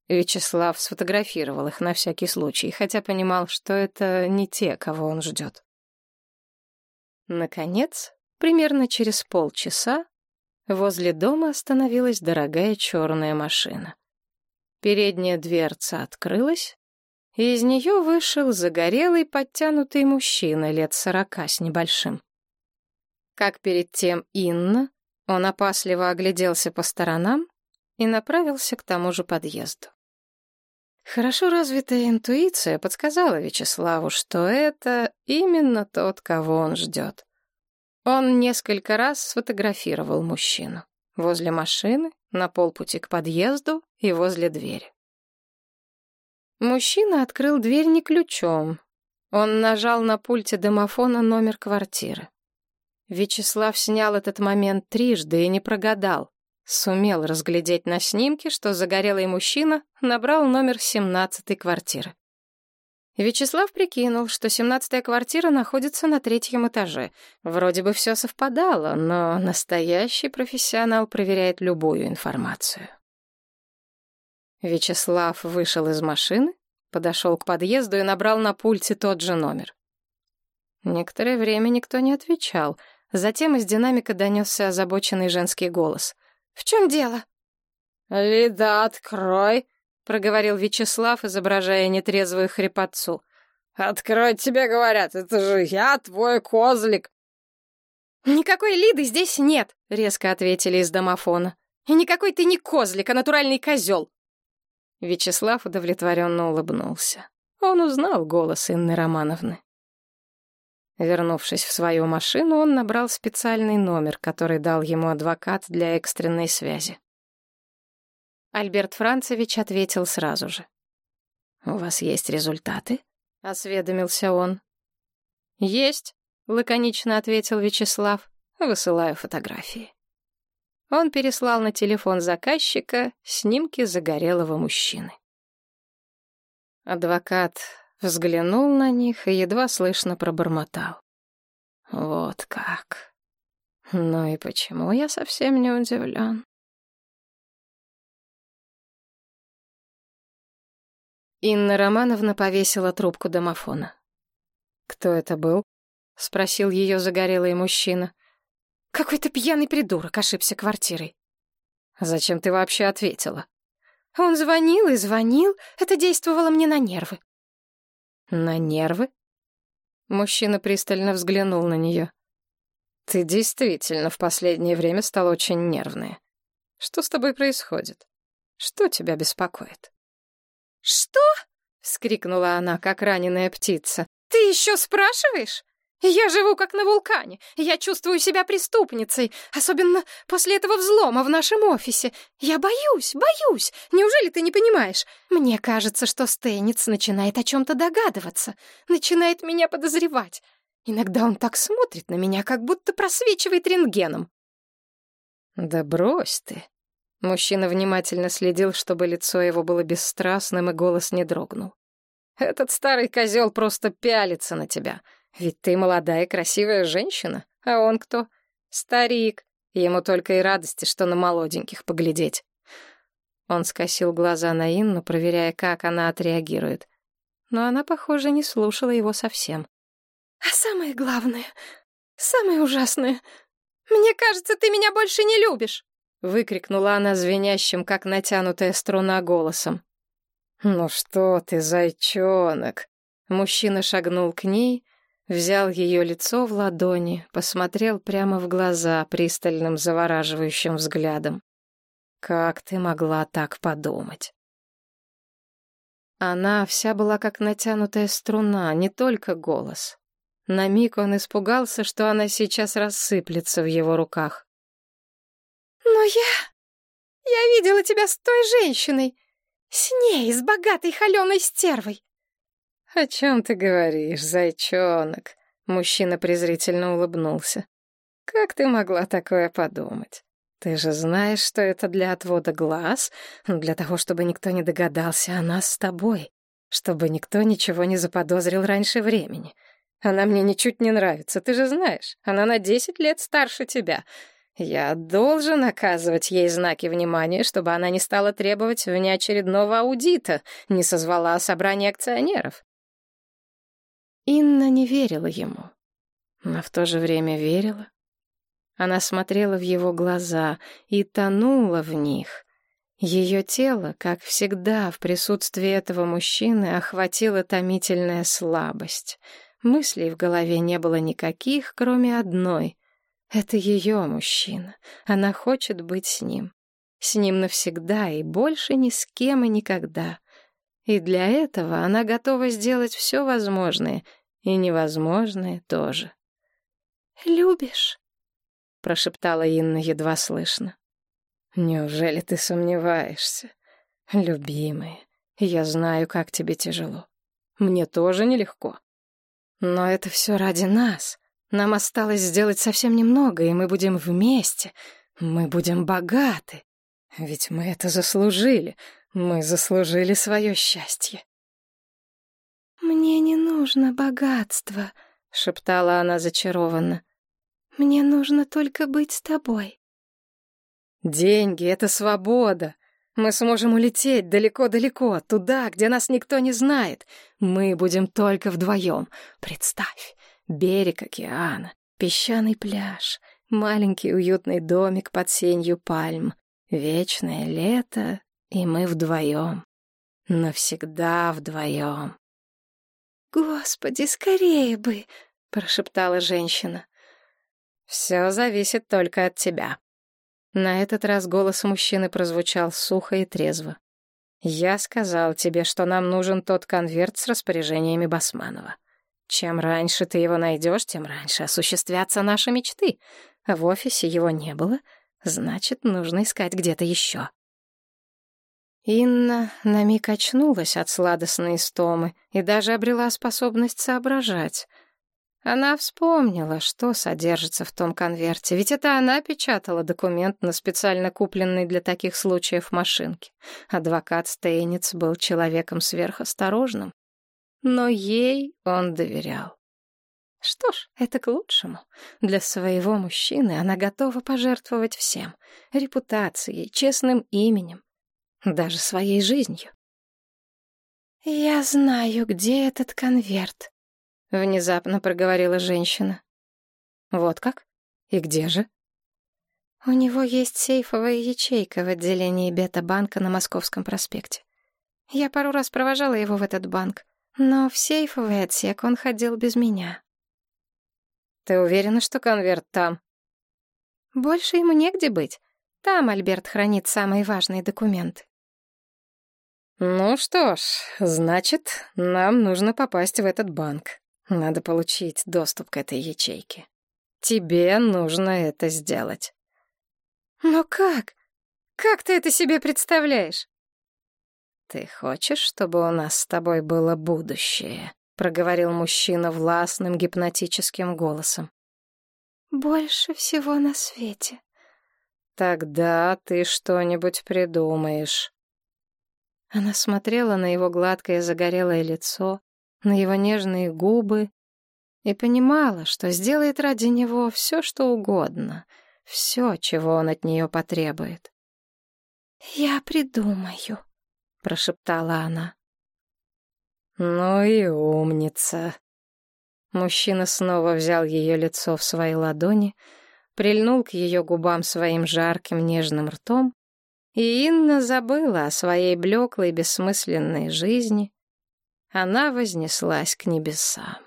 Вячеслав сфотографировал их на всякий случай, хотя понимал, что это не те, кого он ждет. Наконец, примерно через полчаса, возле дома остановилась дорогая черная машина. Передняя дверца открылась, и из нее вышел загорелый, подтянутый мужчина лет сорока с небольшим. Как перед тем Инна, он опасливо огляделся по сторонам и направился к тому же подъезду. Хорошо развитая интуиция подсказала Вячеславу, что это именно тот, кого он ждет. Он несколько раз сфотографировал мужчину. Возле машины, на полпути к подъезду и возле двери. Мужчина открыл дверь не ключом. Он нажал на пульте домофона номер квартиры. Вячеслав снял этот момент трижды и не прогадал. Сумел разглядеть на снимке, что загорелый мужчина набрал номер 17-й квартиры. Вячеслав прикинул, что 17-я квартира находится на третьем этаже. Вроде бы все совпадало, но настоящий профессионал проверяет любую информацию. Вячеслав вышел из машины, подошел к подъезду и набрал на пульте тот же номер. Некоторое время никто не отвечал. Затем из динамика донесся озабоченный женский голос. В чем дело?» «Лида, открой!» — проговорил Вячеслав, изображая нетрезвую хрипотцу. «Открой, тебе говорят, это же я, твой козлик!» «Никакой Лиды здесь нет!» — резко ответили из домофона. «И никакой ты не козлик, а натуральный козел!» Вячеслав удовлетворенно улыбнулся. Он узнал голос Инны Романовны. Вернувшись в свою машину, он набрал специальный номер, который дал ему адвокат для экстренной связи. Альберт Францевич ответил сразу же. «У вас есть результаты?» — осведомился он. «Есть», — лаконично ответил Вячеслав. «Высылаю фотографии». Он переслал на телефон заказчика снимки загорелого мужчины. Адвокат Взглянул на них и едва слышно пробормотал. Вот как. Ну и почему я совсем не удивлен? Инна Романовна повесила трубку домофона. «Кто это был?» — спросил ее загорелый мужчина. «Какой-то пьяный придурок ошибся квартирой». «Зачем ты вообще ответила?» «Он звонил и звонил. Это действовало мне на нервы. На нервы? Мужчина пристально взглянул на нее. Ты действительно в последнее время стала очень нервная. Что с тобой происходит? Что тебя беспокоит? Что? вскрикнула она, как раненая птица. Ты еще спрашиваешь? Я живу как на вулкане. Я чувствую себя преступницей, особенно после этого взлома в нашем офисе. Я боюсь, боюсь. Неужели ты не понимаешь? Мне кажется, что Стейниц начинает о чем-то догадываться, начинает меня подозревать. Иногда он так смотрит на меня, как будто просвечивает рентгеном. Да брось ты. Мужчина внимательно следил, чтобы лицо его было бесстрастным и голос не дрогнул. Этот старый козел просто пялится на тебя. Ведь ты молодая красивая женщина, а он кто? Старик. Ему только и радости, что на молоденьких поглядеть. Он скосил глаза на Инну, проверяя, как она отреагирует. Но она, похоже, не слушала его совсем. «А самое главное, самое ужасное, мне кажется, ты меня больше не любишь!» Выкрикнула она звенящим, как натянутая струна, голосом. «Ну что ты, зайчонок!» Мужчина шагнул к ней, взял ее лицо в ладони, посмотрел прямо в глаза пристальным завораживающим взглядом. «Как ты могла так подумать?» Она вся была как натянутая струна, не только голос. На миг он испугался, что она сейчас рассыплется в его руках. «Но я... я видела тебя с той женщиной, с ней, с богатой холеной стервой!» «О чем ты говоришь, зайчонок?» Мужчина презрительно улыбнулся. «Как ты могла такое подумать? Ты же знаешь, что это для отвода глаз, для того, чтобы никто не догадался о нас с тобой, чтобы никто ничего не заподозрил раньше времени. Она мне ничуть не нравится, ты же знаешь, она на десять лет старше тебя. Я должен оказывать ей знаки внимания, чтобы она не стала требовать внеочередного аудита, не созвала собрание акционеров. Инна не верила ему, но в то же время верила. Она смотрела в его глаза и тонула в них. Ее тело, как всегда, в присутствии этого мужчины охватила томительная слабость. Мыслей в голове не было никаких, кроме одной. Это ее мужчина. Она хочет быть с ним. С ним навсегда и больше ни с кем и никогда. И для этого она готова сделать все возможное, и невозможное тоже. «Любишь?» — прошептала Инна едва слышно. «Неужели ты сомневаешься? Любимая, я знаю, как тебе тяжело. Мне тоже нелегко. Но это все ради нас. Нам осталось сделать совсем немного, и мы будем вместе. Мы будем богаты. Ведь мы это заслужили. Мы заслужили свое счастье. «Мне не нужно богатство», — шептала она зачарованно. «Мне нужно только быть с тобой». «Деньги — это свобода. Мы сможем улететь далеко-далеко, туда, где нас никто не знает. Мы будем только вдвоем. Представь, берег океана, песчаный пляж, маленький уютный домик под сенью пальм, вечное лето, и мы вдвоем. Навсегда вдвоем. «Господи, скорее бы!» — прошептала женщина. «Все зависит только от тебя». На этот раз голос мужчины прозвучал сухо и трезво. «Я сказал тебе, что нам нужен тот конверт с распоряжениями Басманова. Чем раньше ты его найдешь, тем раньше осуществятся наши мечты. В офисе его не было, значит, нужно искать где-то еще». Инна на миг очнулась от сладостной истомы и даже обрела способность соображать. Она вспомнила, что содержится в том конверте, ведь это она печатала документ на специально купленной для таких случаев машинке. Адвокат Стейниц был человеком сверхосторожным, но ей он доверял. Что ж, это к лучшему. Для своего мужчины она готова пожертвовать всем — репутацией, честным именем, даже своей жизнью. «Я знаю, где этот конверт», — внезапно проговорила женщина. «Вот как? И где же?» «У него есть сейфовая ячейка в отделении Бета-банка на Московском проспекте. Я пару раз провожала его в этот банк, но в сейфовый отсек он ходил без меня». «Ты уверена, что конверт там?» «Больше ему негде быть. Там Альберт хранит самые важные документы». «Ну что ж, значит, нам нужно попасть в этот банк. Надо получить доступ к этой ячейке. Тебе нужно это сделать». «Но как? Как ты это себе представляешь?» «Ты хочешь, чтобы у нас с тобой было будущее?» — проговорил мужчина властным гипнотическим голосом. «Больше всего на свете». «Тогда ты что-нибудь придумаешь». Она смотрела на его гладкое загорелое лицо, на его нежные губы и понимала, что сделает ради него все, что угодно, все, чего он от нее потребует. «Я придумаю», — прошептала она. «Ну и умница». Мужчина снова взял ее лицо в свои ладони, прильнул к ее губам своим жарким нежным ртом, и Инна забыла о своей блеклой бессмысленной жизни. Она вознеслась к небесам.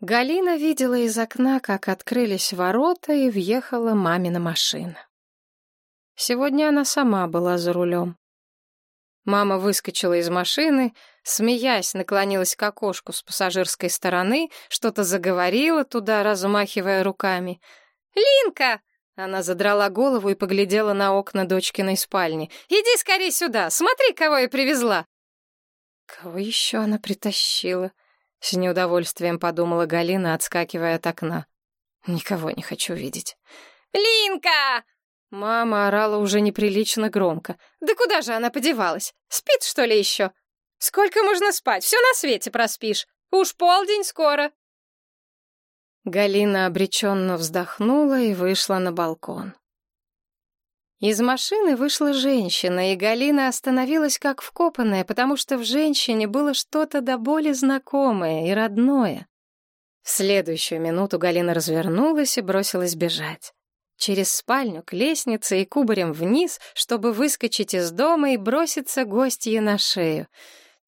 Галина видела из окна, как открылись ворота, и въехала мамина машина. Сегодня она сама была за рулем. Мама выскочила из машины, смеясь, наклонилась к окошку с пассажирской стороны, что-то заговорила туда, размахивая руками. «Линка!» Она задрала голову и поглядела на окна дочкиной спальни. «Иди скорее сюда, смотри, кого я привезла!» Кого еще она притащила? С неудовольствием подумала Галина, отскакивая от окна. Никого не хочу видеть. «Линка!» Мама орала уже неприлично громко. «Да куда же она подевалась? Спит, что ли, еще? Сколько можно спать? Все на свете проспишь. Уж полдень скоро». Галина обреченно вздохнула и вышла на балкон. Из машины вышла женщина, и Галина остановилась как вкопанная, потому что в женщине было что-то до боли знакомое и родное. В следующую минуту Галина развернулась и бросилась бежать. Через спальню к лестнице и кубарем вниз, чтобы выскочить из дома и броситься гостье на шею.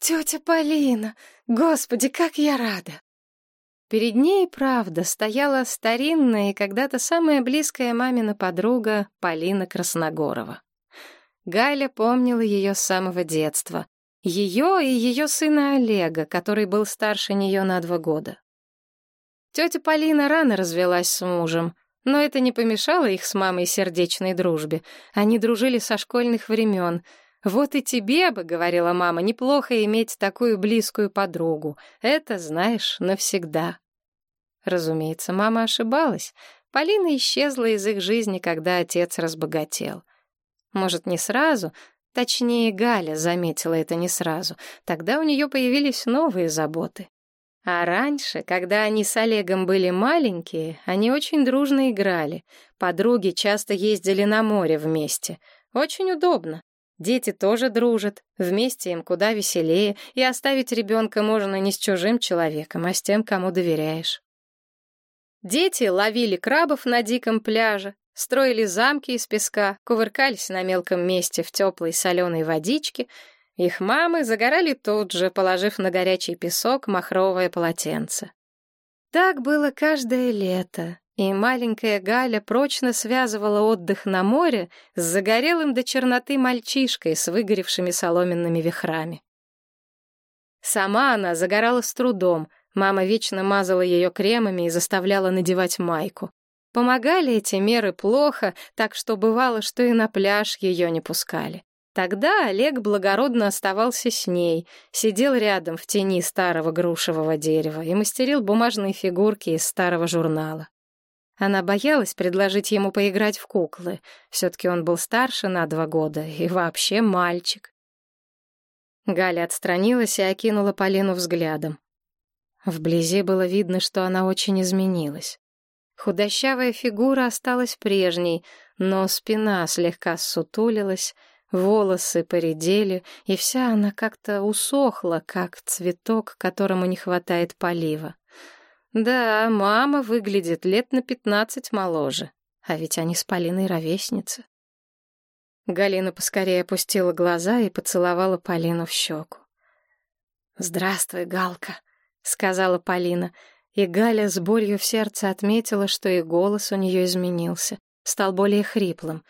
«Тетя Полина! Господи, как я рада!» Перед ней, правда, стояла старинная и когда-то самая близкая мамина подруга Полина Красногорова. Галя помнила ее с самого детства. Ее и ее сына Олега, который был старше нее на два года. Тетя Полина рано развелась с мужем, но это не помешало их с мамой сердечной дружбе. Они дружили со школьных времен. «Вот и тебе бы, — говорила мама, — неплохо иметь такую близкую подругу. Это, знаешь, навсегда». Разумеется, мама ошибалась. Полина исчезла из их жизни, когда отец разбогател. Может, не сразу, точнее, Галя заметила это не сразу. Тогда у нее появились новые заботы. А раньше, когда они с Олегом были маленькие, они очень дружно играли. Подруги часто ездили на море вместе. Очень удобно. Дети тоже дружат, вместе им куда веселее, и оставить ребенка можно не с чужим человеком, а с тем, кому доверяешь. Дети ловили крабов на диком пляже, строили замки из песка, кувыркались на мелком месте в теплой соленой водичке. Их мамы загорали тут же, положив на горячий песок махровое полотенце. Так было каждое лето, и маленькая Галя прочно связывала отдых на море с загорелым до черноты мальчишкой с выгоревшими соломенными вихрами. Сама она загорала с трудом — Мама вечно мазала ее кремами и заставляла надевать майку. Помогали эти меры плохо, так что бывало, что и на пляж ее не пускали. Тогда Олег благородно оставался с ней, сидел рядом в тени старого грушевого дерева и мастерил бумажные фигурки из старого журнала. Она боялась предложить ему поиграть в куклы. Все-таки он был старше на два года и вообще мальчик. Галя отстранилась и окинула Полину взглядом. Вблизи было видно, что она очень изменилась. Худощавая фигура осталась прежней, но спина слегка сутулилась, волосы поредели, и вся она как-то усохла, как цветок, которому не хватает полива. Да, мама выглядит лет на пятнадцать моложе, а ведь они с Полиной ровесницы. Галина поскорее опустила глаза и поцеловала Полину в щеку. «Здравствуй, Галка», — сказала Полина, и Галя с болью в сердце отметила, что и голос у нее изменился, стал более хриплым.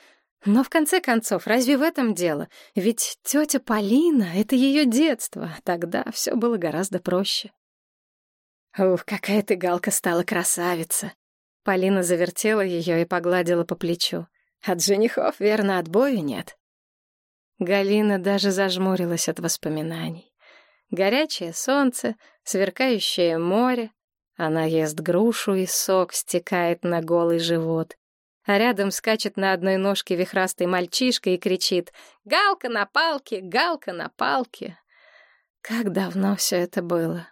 Но в конце концов, разве в этом дело? Ведь тетя Полина — это ее детство, тогда все было гораздо проще. «Ух, какая ты, Галка, стала красавица!» Полина завертела ее и погладила по плечу. «От женихов, верно, отбою нет?» Галина даже зажмурилась от воспоминаний. Горячее солнце, сверкающее море. Она ест грушу, и сок стекает на голый живот. А рядом скачет на одной ножке вихрастый мальчишка и кричит «Галка на палке! Галка на палке!» Как давно все это было.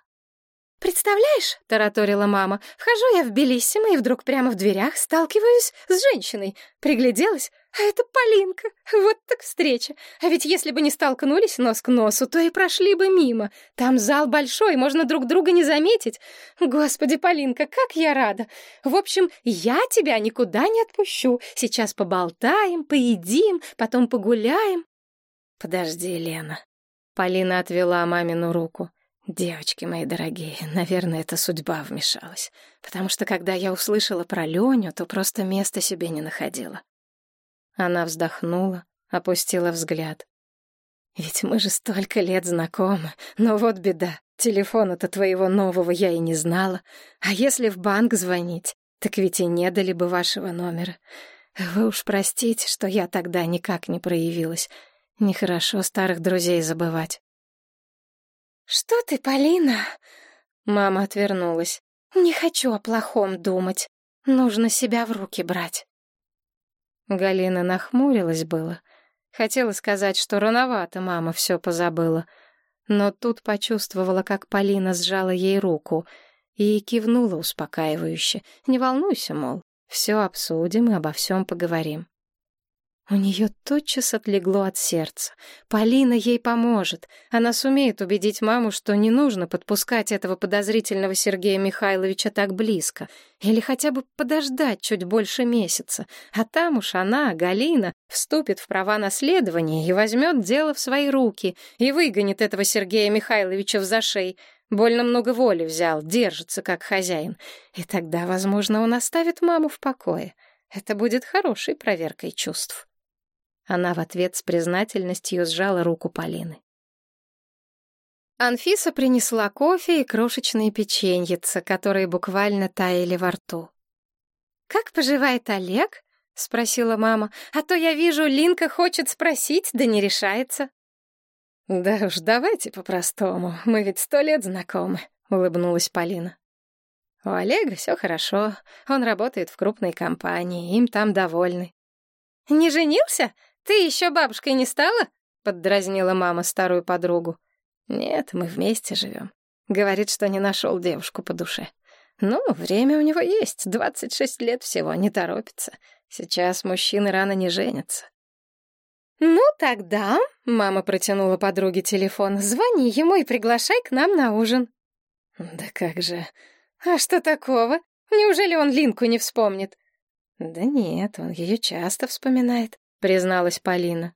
«Представляешь?» — тараторила мама. «Вхожу я в Белиссимо и вдруг прямо в дверях сталкиваюсь с женщиной. Пригляделась, а это Полинка. Вот так встреча. А ведь если бы не столкнулись нос к носу, то и прошли бы мимо. Там зал большой, можно друг друга не заметить. Господи, Полинка, как я рада. В общем, я тебя никуда не отпущу. Сейчас поболтаем, поедим, потом погуляем». «Подожди, Лена». Полина отвела мамину руку. Девочки мои дорогие, наверное, это судьба вмешалась, потому что когда я услышала про Леню, то просто места себе не находила. Она вздохнула, опустила взгляд. Ведь мы же столько лет знакомы, но вот беда, телефона-то твоего нового я и не знала. А если в банк звонить, так ведь и не дали бы вашего номера. Вы уж простите, что я тогда никак не проявилась. Нехорошо старых друзей забывать. «Что ты, Полина?» Мама отвернулась. «Не хочу о плохом думать. Нужно себя в руки брать». Галина нахмурилась было. Хотела сказать, что рановато мама все позабыла. Но тут почувствовала, как Полина сжала ей руку и кивнула успокаивающе. «Не волнуйся, мол, все обсудим и обо всем поговорим». У нее тотчас отлегло от сердца. Полина ей поможет. Она сумеет убедить маму, что не нужно подпускать этого подозрительного Сергея Михайловича так близко. Или хотя бы подождать чуть больше месяца. А там уж она, Галина, вступит в права наследования и возьмет дело в свои руки и выгонит этого Сергея Михайловича в зашей. Больно много воли взял, держится как хозяин. И тогда, возможно, он оставит маму в покое. Это будет хорошей проверкой чувств. Она в ответ с признательностью сжала руку Полины. Анфиса принесла кофе и крошечные печеньица, которые буквально таяли во рту. «Как поживает Олег?» — спросила мама. «А то я вижу, Линка хочет спросить, да не решается». «Да уж, давайте по-простому. Мы ведь сто лет знакомы», — улыбнулась Полина. «У Олега все хорошо. Он работает в крупной компании, им там довольны». «Не женился?» «Ты еще бабушкой не стала?» — поддразнила мама старую подругу. «Нет, мы вместе живем. Говорит, что не нашел девушку по душе. Ну, время у него есть, двадцать шесть лет всего, не торопится. Сейчас мужчины рано не женятся». «Ну, тогда...» — мама протянула подруге телефон. «Звони ему и приглашай к нам на ужин». «Да как же...» «А что такого? Неужели он Линку не вспомнит?» «Да нет, он ее часто вспоминает призналась Полина.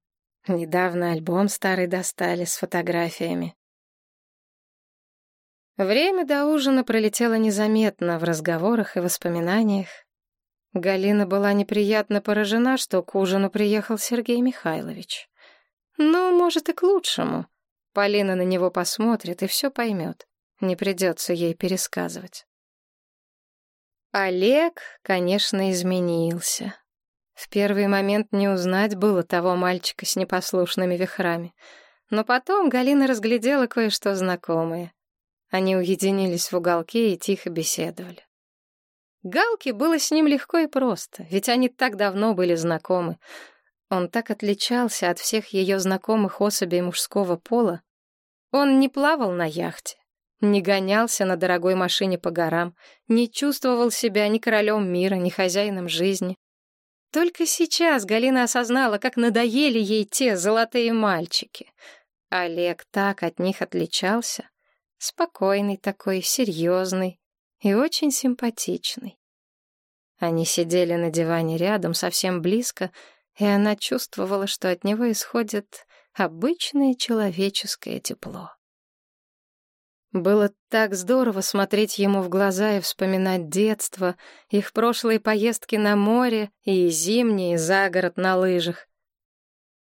Недавно альбом старый достали с фотографиями. Время до ужина пролетело незаметно в разговорах и воспоминаниях. Галина была неприятно поражена, что к ужину приехал Сергей Михайлович. Ну, может, и к лучшему. Полина на него посмотрит и все поймет. Не придется ей пересказывать. Олег, конечно, изменился. В первый момент не узнать было того мальчика с непослушными вихрами. Но потом Галина разглядела кое-что знакомое. Они уединились в уголке и тихо беседовали. Галке было с ним легко и просто, ведь они так давно были знакомы. Он так отличался от всех ее знакомых особей мужского пола. Он не плавал на яхте, не гонялся на дорогой машине по горам, не чувствовал себя ни королем мира, ни хозяином жизни. Только сейчас Галина осознала, как надоели ей те золотые мальчики. Олег так от них отличался. Спокойный такой, серьезный и очень симпатичный. Они сидели на диване рядом, совсем близко, и она чувствовала, что от него исходит обычное человеческое тепло. Было так здорово смотреть ему в глаза и вспоминать детство, их прошлые поездки на море и зимние за город на лыжах.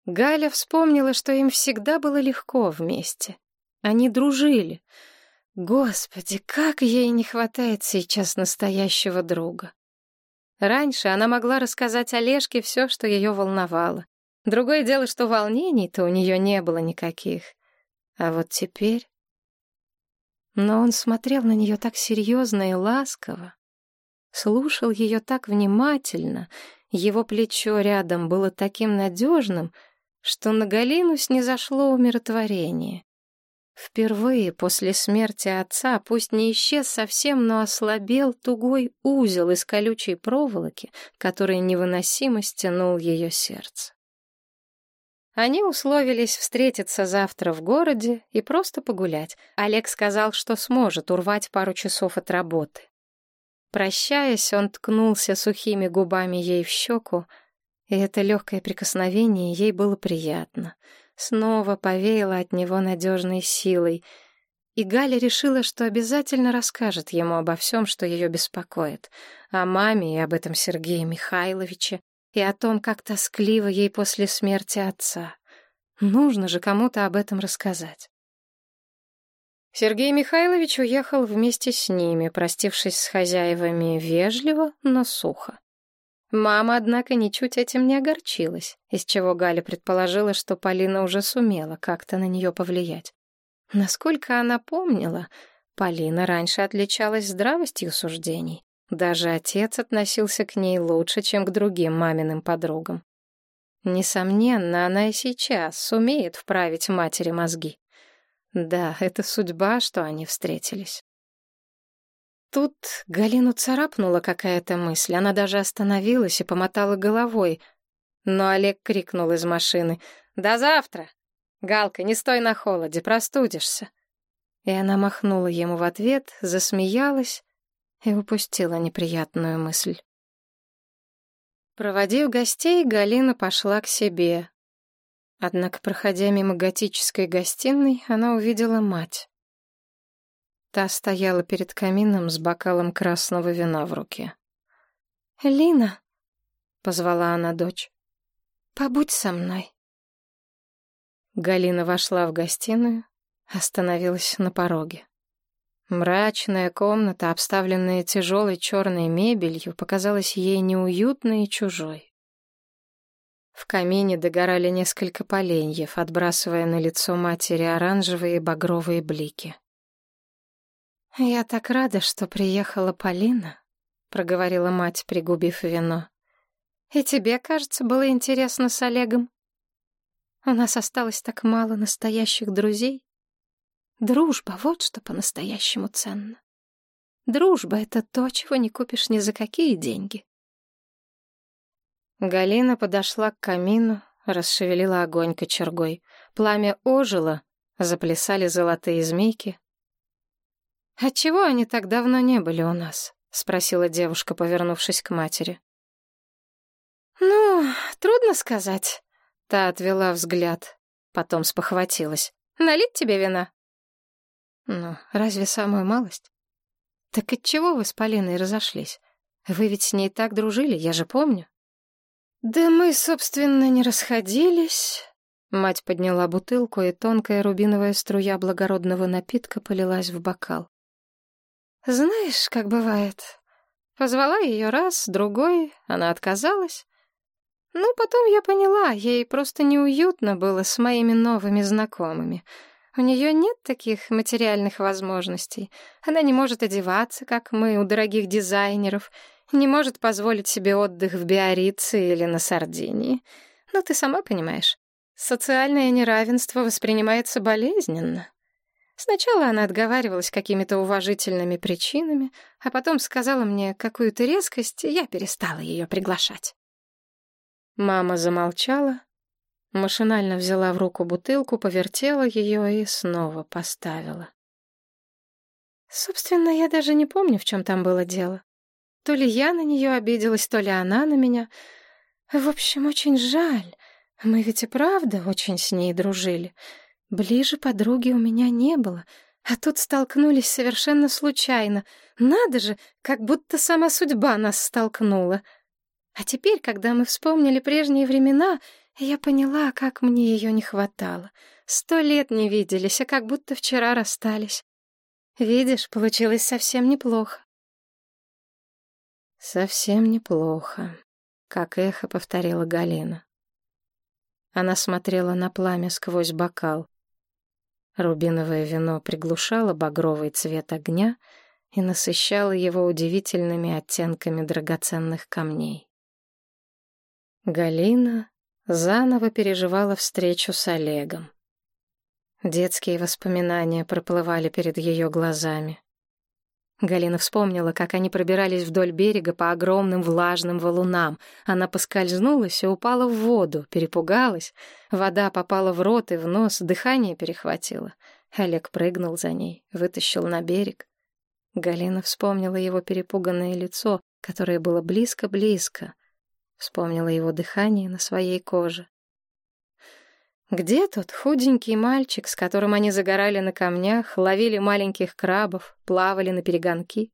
Галя вспомнила, что им всегда было легко вместе. Они дружили. Господи, как ей не хватает сейчас настоящего друга. Раньше она могла рассказать Олежке все, что ее волновало. Другое дело, что волнений-то у нее не было никаких. А вот теперь... Но он смотрел на нее так серьезно и ласково, слушал ее так внимательно, его плечо рядом было таким надежным, что на Галину снизошло умиротворение. Впервые после смерти отца, пусть не исчез совсем, но ослабел тугой узел из колючей проволоки, который невыносимо стянул ее сердце. Они условились встретиться завтра в городе и просто погулять. Олег сказал, что сможет урвать пару часов от работы. Прощаясь, он ткнулся сухими губами ей в щеку, и это легкое прикосновение ей было приятно. Снова повеяло от него надежной силой, и Галя решила, что обязательно расскажет ему обо всем, что ее беспокоит, о маме и об этом Сергее Михайловиче, и о том, как тоскливо ей после смерти отца. Нужно же кому-то об этом рассказать. Сергей Михайлович уехал вместе с ними, простившись с хозяевами вежливо, но сухо. Мама, однако, ничуть этим не огорчилась, из чего Галя предположила, что Полина уже сумела как-то на нее повлиять. Насколько она помнила, Полина раньше отличалась здравостью суждений. Даже отец относился к ней лучше, чем к другим маминым подругам. Несомненно, она и сейчас сумеет вправить матери мозги. Да, это судьба, что они встретились. Тут Галину царапнула какая-то мысль. Она даже остановилась и помотала головой. Но Олег крикнул из машины. «До завтра! Галка, не стой на холоде, простудишься!» И она махнула ему в ответ, засмеялась и упустила неприятную мысль. Проводив гостей, Галина пошла к себе. Однако, проходя мимо готической гостиной, она увидела мать. Та стояла перед камином с бокалом красного вина в руке. «Лина», — позвала она дочь, — «побудь со мной». Галина вошла в гостиную, остановилась на пороге. Мрачная комната, обставленная тяжелой черной мебелью, показалась ей неуютной и чужой. В камине догорали несколько поленьев, отбрасывая на лицо матери оранжевые и багровые блики. «Я так рада, что приехала Полина», — проговорила мать, пригубив вино. «И тебе, кажется, было интересно с Олегом? У нас осталось так мало настоящих друзей. Дружба — вот что по-настоящему ценно. Дружба — это то, чего не купишь ни за какие деньги». Галина подошла к камину, расшевелила огонь кочергой. Пламя ожило, заплясали золотые змейки, «Отчего они так давно не были у нас?» — спросила девушка, повернувшись к матери. «Ну, трудно сказать». Та отвела взгляд, потом спохватилась. «Налить тебе вина?» «Ну, разве самую малость?» «Так отчего вы с Полиной разошлись? Вы ведь с ней так дружили, я же помню». «Да мы, собственно, не расходились». Мать подняла бутылку, и тонкая рубиновая струя благородного напитка полилась в бокал. Знаешь, как бывает. Позвала ее раз, другой, она отказалась. Ну, потом я поняла, ей просто неуютно было с моими новыми знакомыми. У нее нет таких материальных возможностей. Она не может одеваться, как мы, у дорогих дизайнеров, не может позволить себе отдых в Биорице или на Сардинии. Но ты сама понимаешь, социальное неравенство воспринимается болезненно. Сначала она отговаривалась какими-то уважительными причинами, а потом сказала мне какую-то резкость, и я перестала ее приглашать. Мама замолчала, машинально взяла в руку бутылку, повертела ее и снова поставила. Собственно, я даже не помню, в чем там было дело. То ли я на нее обиделась, то ли она на меня. В общем, очень жаль. Мы ведь и правда очень с ней дружили. Ближе подруги у меня не было, а тут столкнулись совершенно случайно. Надо же, как будто сама судьба нас столкнула. А теперь, когда мы вспомнили прежние времена, я поняла, как мне ее не хватало. Сто лет не виделись, а как будто вчера расстались. Видишь, получилось совсем неплохо. Совсем неплохо, как эхо повторила Галина. Она смотрела на пламя сквозь бокал. Рубиновое вино приглушало багровый цвет огня и насыщало его удивительными оттенками драгоценных камней. Галина заново переживала встречу с Олегом. Детские воспоминания проплывали перед ее глазами. Галина вспомнила, как они пробирались вдоль берега по огромным влажным валунам. Она поскользнулась и упала в воду, перепугалась. Вода попала в рот и в нос, дыхание перехватило. Олег прыгнул за ней, вытащил на берег. Галина вспомнила его перепуганное лицо, которое было близко-близко. Вспомнила его дыхание на своей коже. Где тот худенький мальчик, с которым они загорали на камнях, ловили маленьких крабов, плавали на перегонки?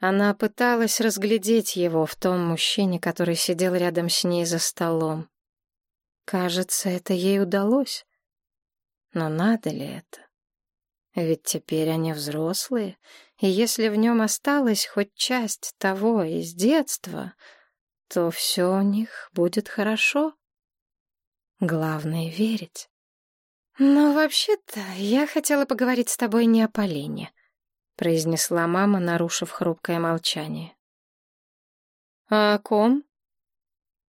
Она пыталась разглядеть его в том мужчине, который сидел рядом с ней за столом. Кажется, это ей удалось. Но надо ли это? Ведь теперь они взрослые, и если в нем осталась хоть часть того из детства, то все у них будет хорошо. Главное — верить. «Но вообще-то я хотела поговорить с тобой не о Полине», — произнесла мама, нарушив хрупкое молчание. «А о ком?»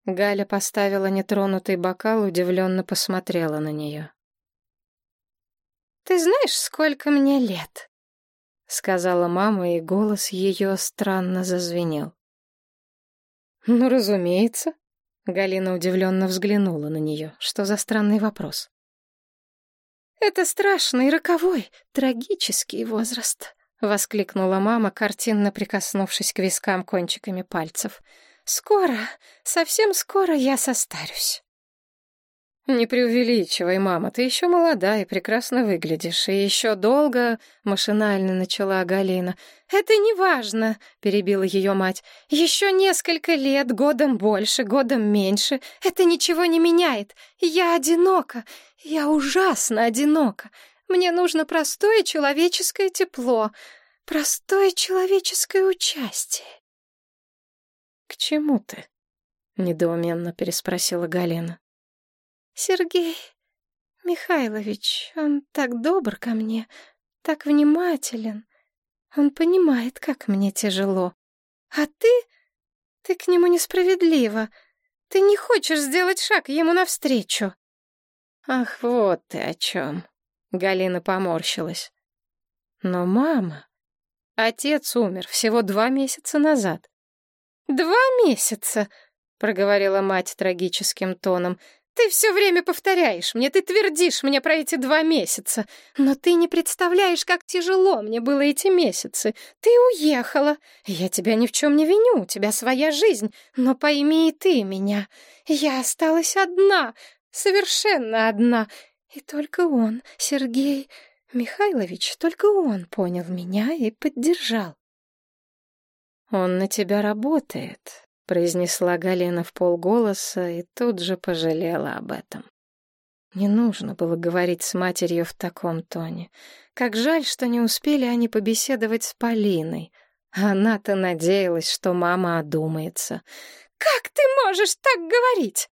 Галя поставила нетронутый бокал, удивленно посмотрела на нее. «Ты знаешь, сколько мне лет?» — сказала мама, и голос ее странно зазвенел. «Ну, разумеется», Галина удивленно взглянула на нее. Что за странный вопрос? «Это страшный, роковой, трагический возраст», — воскликнула мама, картинно прикоснувшись к вискам кончиками пальцев. «Скоро, совсем скоро я состарюсь». «Не преувеличивай, мама, ты еще молода и прекрасно выглядишь, и еще долго...» — машинально начала Галина. «Это не важно», — перебила ее мать. «Еще несколько лет, годом больше, годом меньше. Это ничего не меняет. Я одинока. Я ужасно одинока. Мне нужно простое человеческое тепло, простое человеческое участие». «К чему ты?» — недоуменно переспросила Галина. Сергей Михайлович, он так добр ко мне, так внимателен. Он понимает, как мне тяжело. А ты... ты к нему несправедлива. Ты не хочешь сделать шаг ему навстречу. Ах, вот ты о чем. Галина поморщилась. Но мама... Отец умер всего два месяца назад. «Два месяца!» — проговорила мать трагическим тоном. Ты все время повторяешь мне, ты твердишь мне про эти два месяца. Но ты не представляешь, как тяжело мне было эти месяцы. Ты уехала. Я тебя ни в чем не виню, у тебя своя жизнь. Но пойми и ты меня. Я осталась одна, совершенно одна. И только он, Сергей Михайлович, только он понял меня и поддержал. Он на тебя работает, произнесла Галина в полголоса и тут же пожалела об этом. Не нужно было говорить с матерью в таком тоне. Как жаль, что не успели они побеседовать с Полиной. Она-то надеялась, что мама одумается. «Как ты можешь так говорить?»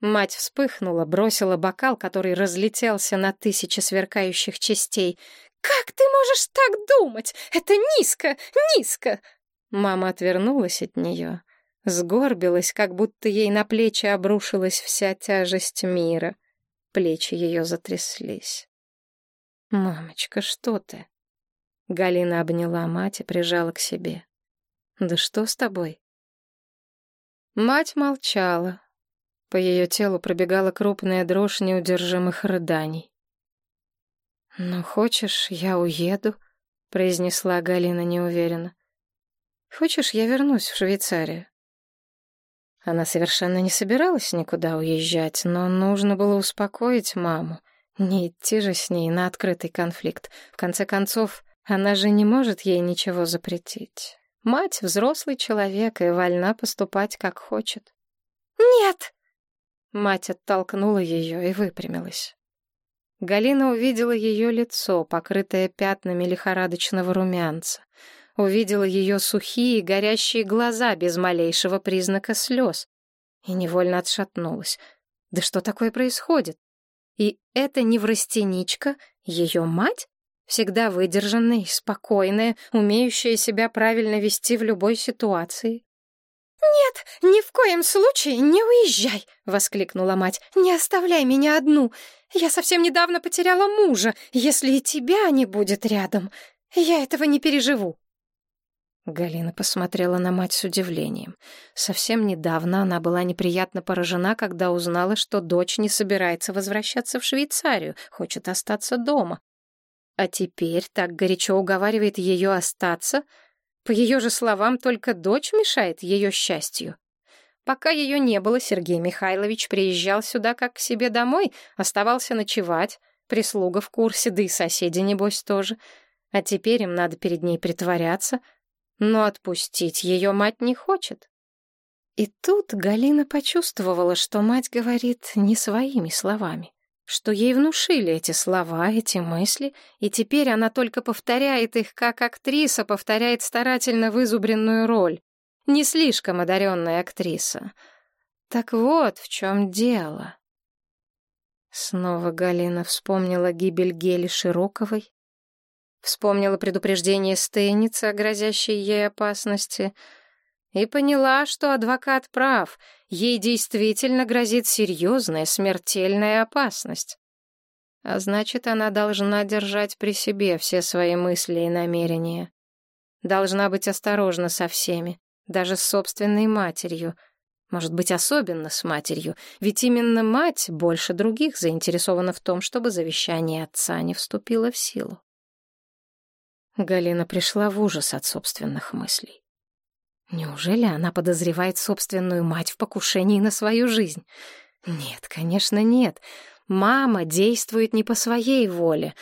Мать вспыхнула, бросила бокал, который разлетелся на тысячи сверкающих частей. «Как ты можешь так думать? Это низко, низко!» Мама отвернулась от нее Сгорбилась, как будто ей на плечи обрушилась вся тяжесть мира. Плечи ее затряслись. «Мамочка, что ты?» Галина обняла мать и прижала к себе. «Да что с тобой?» Мать молчала. По ее телу пробегала крупная дрожь неудержимых рыданий. «Ну, хочешь, я уеду?» — произнесла Галина неуверенно. «Хочешь, я вернусь в Швейцарию?» Она совершенно не собиралась никуда уезжать, но нужно было успокоить маму. Не идти же с ней на открытый конфликт. В конце концов, она же не может ей ничего запретить. Мать — взрослый человек и вольна поступать, как хочет. «Нет!» Мать оттолкнула ее и выпрямилась. Галина увидела ее лицо, покрытое пятнами лихорадочного румянца увидела ее сухие, горящие глаза без малейшего признака слез и невольно отшатнулась. Да что такое происходит? И это не неврастеничка, ее мать? Всегда выдержанная, спокойная, умеющая себя правильно вести в любой ситуации. «Нет, ни в коем случае не уезжай!» — воскликнула мать. «Не оставляй меня одну! Я совсем недавно потеряла мужа. Если и тебя не будет рядом, я этого не переживу!» Галина посмотрела на мать с удивлением. Совсем недавно она была неприятно поражена, когда узнала, что дочь не собирается возвращаться в Швейцарию, хочет остаться дома. А теперь так горячо уговаривает ее остаться. По ее же словам, только дочь мешает ее счастью. Пока ее не было, Сергей Михайлович приезжал сюда как к себе домой, оставался ночевать, прислуга в курсе, да и соседи, небось, тоже. А теперь им надо перед ней притворяться — но отпустить ее мать не хочет. И тут Галина почувствовала, что мать говорит не своими словами, что ей внушили эти слова, эти мысли, и теперь она только повторяет их, как актриса повторяет старательно вызубренную роль. Не слишком одаренная актриса. Так вот в чем дело. Снова Галина вспомнила гибель Гели Широковой, Вспомнила предупреждение Стейницы о грозящей ей опасности и поняла, что адвокат прав, ей действительно грозит серьезная смертельная опасность. А значит, она должна держать при себе все свои мысли и намерения. Должна быть осторожна со всеми, даже с собственной матерью. Может быть, особенно с матерью, ведь именно мать больше других заинтересована в том, чтобы завещание отца не вступило в силу. Галина пришла в ужас от собственных мыслей. Неужели она подозревает собственную мать в покушении на свою жизнь? Нет, конечно, нет. Мама действует не по своей воле.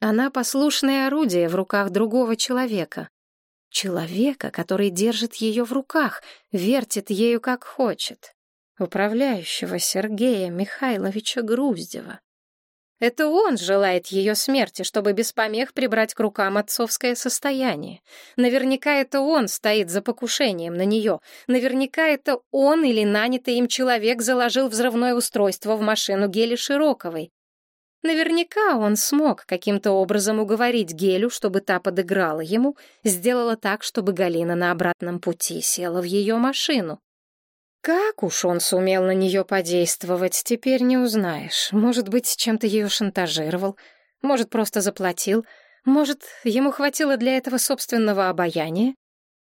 Она послушное орудие в руках другого человека. Человека, который держит ее в руках, вертит ею как хочет. Управляющего Сергея Михайловича Груздева. Это он желает ее смерти, чтобы без помех прибрать к рукам отцовское состояние. Наверняка это он стоит за покушением на нее. Наверняка это он или нанятый им человек заложил взрывное устройство в машину Гели Широковой. Наверняка он смог каким-то образом уговорить Гелю, чтобы та подыграла ему, сделала так, чтобы Галина на обратном пути села в ее машину. Как уж он сумел на нее подействовать, теперь не узнаешь. Может быть, чем-то ее шантажировал, может, просто заплатил, может, ему хватило для этого собственного обаяния.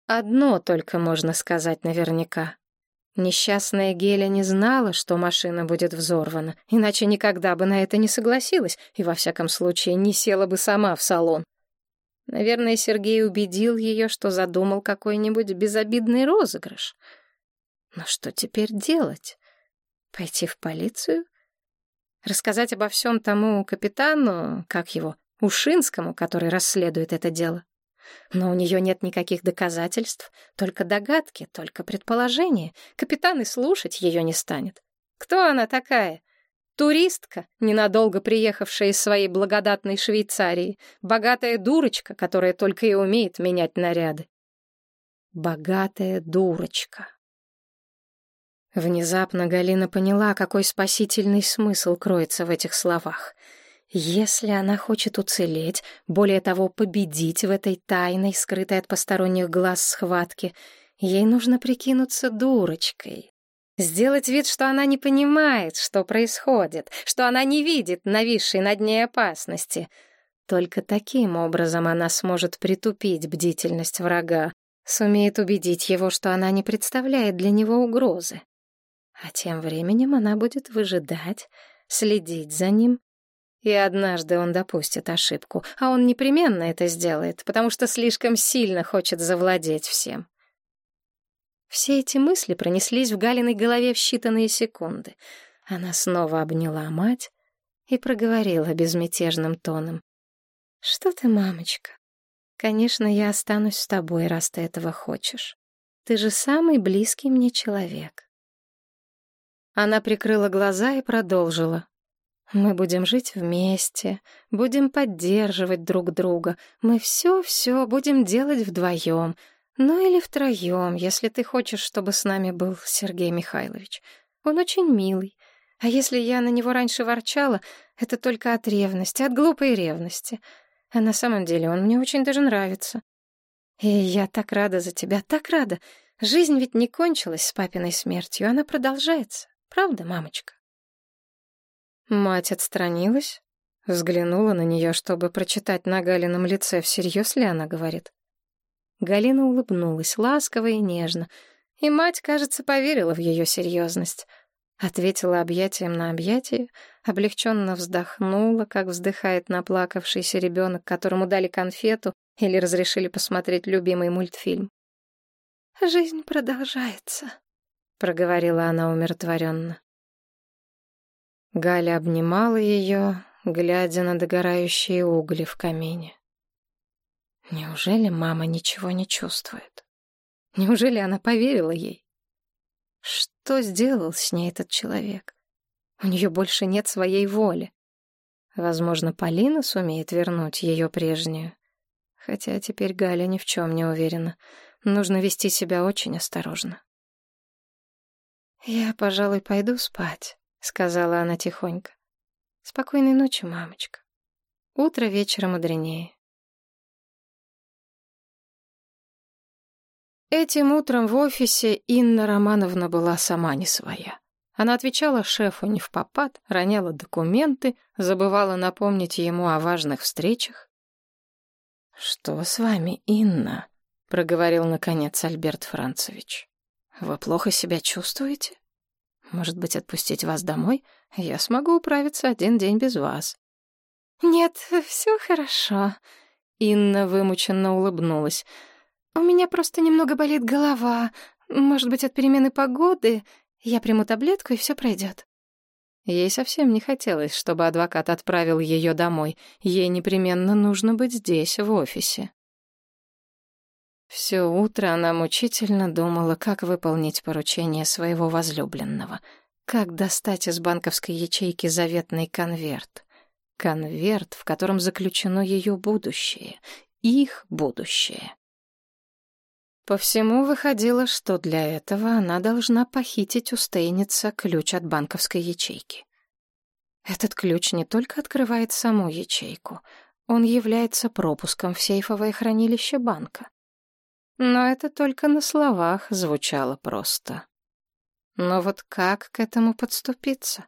Одно только можно сказать наверняка. Несчастная Геля не знала, что машина будет взорвана, иначе никогда бы на это не согласилась и, во всяком случае, не села бы сама в салон. Наверное, Сергей убедил ее, что задумал какой-нибудь безобидный розыгрыш — но что теперь делать? Пойти в полицию? Рассказать обо всем тому капитану, как его, Ушинскому, который расследует это дело? Но у нее нет никаких доказательств, только догадки, только предположения. Капитан и слушать ее не станет. Кто она такая? Туристка, ненадолго приехавшая из своей благодатной Швейцарии, богатая дурочка, которая только и умеет менять наряды. Богатая дурочка. Внезапно Галина поняла, какой спасительный смысл кроется в этих словах. Если она хочет уцелеть, более того, победить в этой тайной, скрытой от посторонних глаз схватке, ей нужно прикинуться дурочкой. Сделать вид, что она не понимает, что происходит, что она не видит нависшей над ней опасности. Только таким образом она сможет притупить бдительность врага, сумеет убедить его, что она не представляет для него угрозы. А тем временем она будет выжидать, следить за ним. И однажды он допустит ошибку, а он непременно это сделает, потому что слишком сильно хочет завладеть всем. Все эти мысли пронеслись в Галиной голове в считанные секунды. Она снова обняла мать и проговорила безмятежным тоном. «Что ты, мамочка? Конечно, я останусь с тобой, раз ты этого хочешь. Ты же самый близкий мне человек. Она прикрыла глаза и продолжила. «Мы будем жить вместе, будем поддерживать друг друга. Мы все-все будем делать вдвоем. Ну или втроем, если ты хочешь, чтобы с нами был Сергей Михайлович. Он очень милый. А если я на него раньше ворчала, это только от ревности, от глупой ревности. А на самом деле он мне очень даже нравится. И я так рада за тебя, так рада. Жизнь ведь не кончилась с папиной смертью, она продолжается. Правда, мамочка? Мать отстранилась, взглянула на нее, чтобы прочитать на Галином лице, всерьез ли она говорит. Галина улыбнулась ласково и нежно, и мать, кажется, поверила в ее серьезность. Ответила объятием на объятие, облегченно вздохнула, как вздыхает наплакавшийся ребенок, которому дали конфету или разрешили посмотреть любимый мультфильм. «Жизнь продолжается», — проговорила она умиротворенно. Галя обнимала ее, глядя на догорающие угли в камине. Неужели мама ничего не чувствует? Неужели она поверила ей? Что сделал с ней этот человек? У нее больше нет своей воли. Возможно, Полина сумеет вернуть ее прежнюю. Хотя теперь Галя ни в чем не уверена. Нужно вести себя очень осторожно. «Я, пожалуй, пойду спать», — сказала она тихонько. «Спокойной ночи, мамочка. Утро вечера мудренее». Этим утром в офисе Инна Романовна была сама не своя. Она отвечала шефу не в попад, роняла документы, забывала напомнить ему о важных встречах. «Что с вами, Инна?» — проговорил, наконец, Альберт Францевич. «Вы плохо себя чувствуете? Может быть, отпустить вас домой? Я смогу управиться один день без вас». «Нет, все хорошо», — Инна вымученно улыбнулась. «У меня просто немного болит голова. Может быть, от перемены погоды. Я приму таблетку, и все пройдет». Ей совсем не хотелось, чтобы адвокат отправил ее домой. Ей непременно нужно быть здесь, в офисе. Все утро она мучительно думала, как выполнить поручение своего возлюбленного, как достать из банковской ячейки заветный конверт. Конверт, в котором заключено ее будущее, их будущее. По всему выходило, что для этого она должна похитить у Стейница ключ от банковской ячейки. Этот ключ не только открывает саму ячейку, он является пропуском в сейфовое хранилище банка. Но это только на словах звучало просто. Но вот как к этому подступиться?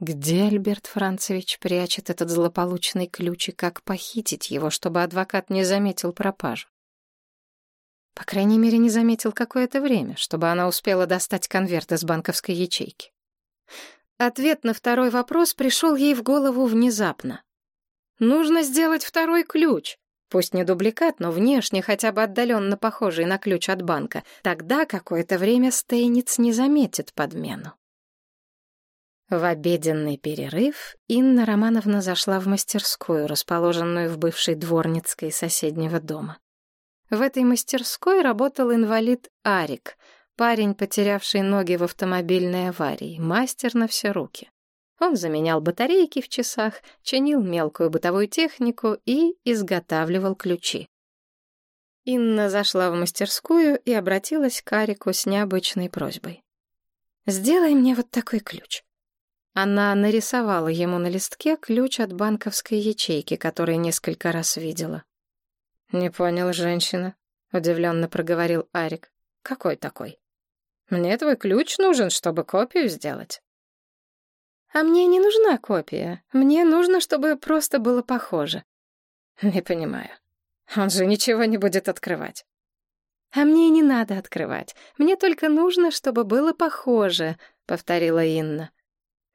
Где Альберт Францевич прячет этот злополучный ключ и как похитить его, чтобы адвокат не заметил пропажу? По крайней мере, не заметил какое-то время, чтобы она успела достать конверт из банковской ячейки. Ответ на второй вопрос пришел ей в голову внезапно. Нужно сделать второй ключ. Пусть не дубликат, но внешне хотя бы отдаленно похожий на ключ от банка. Тогда какое-то время Стейниц не заметит подмену. В обеденный перерыв Инна Романовна зашла в мастерскую, расположенную в бывшей дворницкой соседнего дома. В этой мастерской работал инвалид Арик, парень, потерявший ноги в автомобильной аварии, мастер на все руки. Он заменял батарейки в часах, чинил мелкую бытовую технику и изготавливал ключи. Инна зашла в мастерскую и обратилась к Арику с необычной просьбой. «Сделай мне вот такой ключ». Она нарисовала ему на листке ключ от банковской ячейки, который несколько раз видела. «Не понял, женщина», — удивленно проговорил Арик. «Какой такой? Мне твой ключ нужен, чтобы копию сделать». «А мне не нужна копия. Мне нужно, чтобы просто было похоже». «Не понимаю. Он же ничего не будет открывать». «А мне не надо открывать. Мне только нужно, чтобы было похоже», — повторила Инна.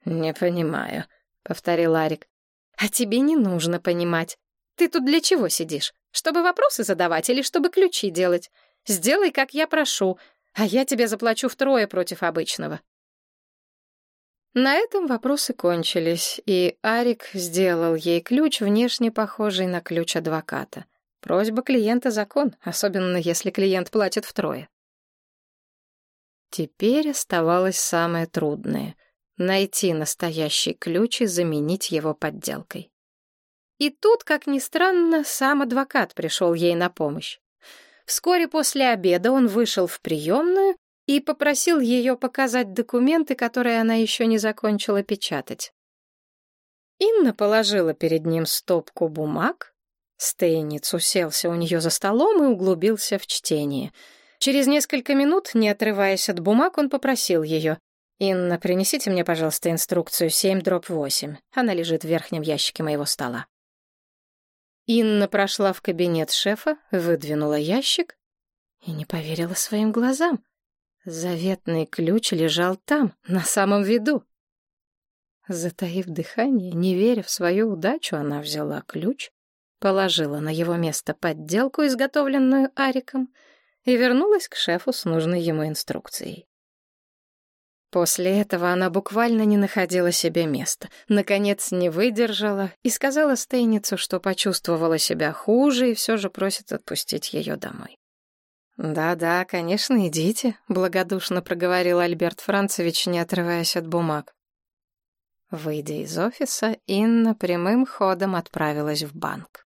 «Не понимаю», — повторил Арик. «А тебе не нужно понимать. Ты тут для чего сидишь? Чтобы вопросы задавать или чтобы ключи делать? Сделай, как я прошу, а я тебе заплачу втрое против обычного». На этом вопросы кончились, и Арик сделал ей ключ, внешне похожий на ключ адвоката. Просьба клиента — закон, особенно если клиент платит втрое. Теперь оставалось самое трудное — найти настоящий ключ и заменить его подделкой. И тут, как ни странно, сам адвокат пришел ей на помощь. Вскоре после обеда он вышел в приемную и попросил ее показать документы, которые она еще не закончила печатать. Инна положила перед ним стопку бумаг. Стейниц уселся у нее за столом и углубился в чтение. Через несколько минут, не отрываясь от бумаг, он попросил ее. «Инна, принесите мне, пожалуйста, инструкцию 7 дробь 8. Она лежит в верхнем ящике моего стола». Инна прошла в кабинет шефа, выдвинула ящик и не поверила своим глазам. Заветный ключ лежал там, на самом виду. Затаив дыхание, не веря в свою удачу, она взяла ключ, положила на его место подделку, изготовленную Ариком, и вернулась к шефу с нужной ему инструкцией. После этого она буквально не находила себе места. Наконец не выдержала и сказала Стейницу, что почувствовала себя хуже и все же просит отпустить ее домой. «Да-да, конечно, идите», — благодушно проговорил Альберт Францевич, не отрываясь от бумаг. Выйдя из офиса, Инна прямым ходом отправилась в банк.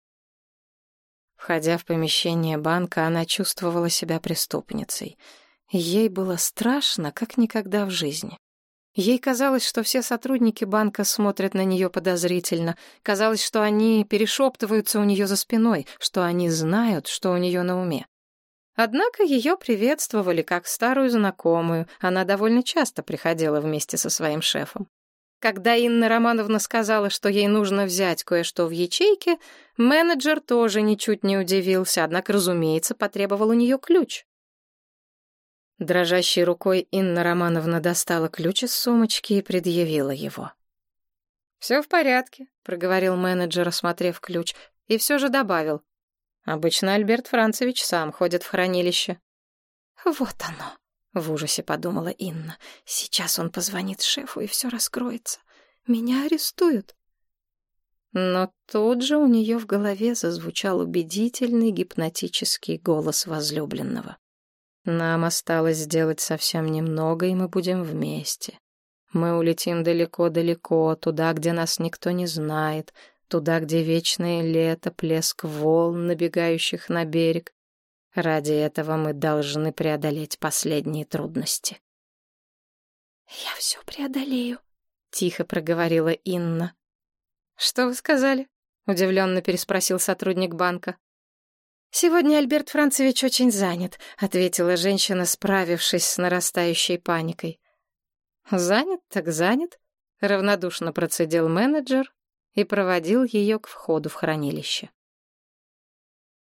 Входя в помещение банка, она чувствовала себя преступницей. Ей было страшно, как никогда в жизни. Ей казалось, что все сотрудники банка смотрят на нее подозрительно. Казалось, что они перешептываются у нее за спиной, что они знают, что у нее на уме. Однако ее приветствовали как старую знакомую. Она довольно часто приходила вместе со своим шефом. Когда Инна Романовна сказала, что ей нужно взять кое-что в ячейке, менеджер тоже ничуть не удивился, однако, разумеется, потребовал у нее ключ. Дрожащей рукой Инна Романовна достала ключ из сумочки и предъявила его. «Все в порядке», — проговорил менеджер, осмотрев ключ, и все же добавил. «Обычно Альберт Францевич сам ходит в хранилище». «Вот оно», в ужасе подумала Инна. Сейчас он позвонит шефу, и все раскроется. Меня арестуют. Но тут же у нее в голове зазвучал убедительный гипнотический голос возлюбленного. «Нам осталось сделать совсем немного, и мы будем вместе. Мы улетим далеко-далеко, туда, где нас никто не знает, туда, где вечное лето, плеск волн, набегающих на берег, Ради этого мы должны преодолеть последние трудности. «Я все преодолею», — тихо проговорила Инна. «Что вы сказали?» — удивленно переспросил сотрудник банка. «Сегодня Альберт Францевич очень занят», — ответила женщина, справившись с нарастающей паникой. «Занят так занят», — равнодушно процедил менеджер и проводил ее к входу в хранилище.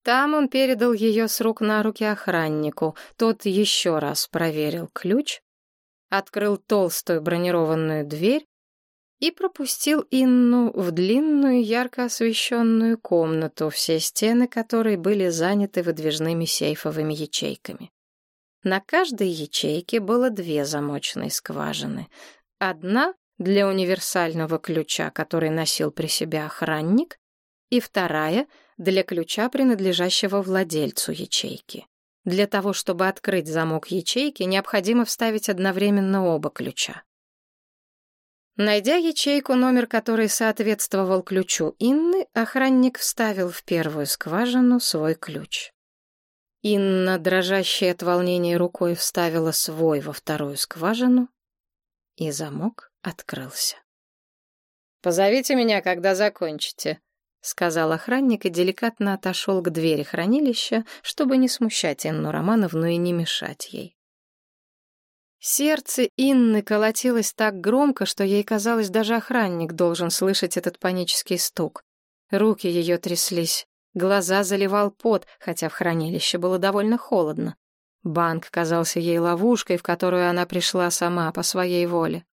Там он передал ее с рук на руки охраннику. Тот еще раз проверил ключ, открыл толстую бронированную дверь и пропустил Инну в длинную ярко освещенную комнату, все стены которой были заняты выдвижными сейфовыми ячейками. На каждой ячейке было две замочные скважины. Одна для универсального ключа, который носил при себе охранник, и вторая — для ключа, принадлежащего владельцу ячейки. Для того, чтобы открыть замок ячейки, необходимо вставить одновременно оба ключа. Найдя ячейку, номер которой соответствовал ключу Инны, охранник вставил в первую скважину свой ключ. Инна, дрожащая от волнения рукой, вставила свой во вторую скважину, и замок открылся. «Позовите меня, когда закончите», — сказал охранник и деликатно отошел к двери хранилища, чтобы не смущать Инну Романовну и не мешать ей. Сердце Инны колотилось так громко, что ей казалось, даже охранник должен слышать этот панический стук. Руки ее тряслись, глаза заливал пот, хотя в хранилище было довольно холодно. Банк казался ей ловушкой, в которую она пришла сама по своей воле.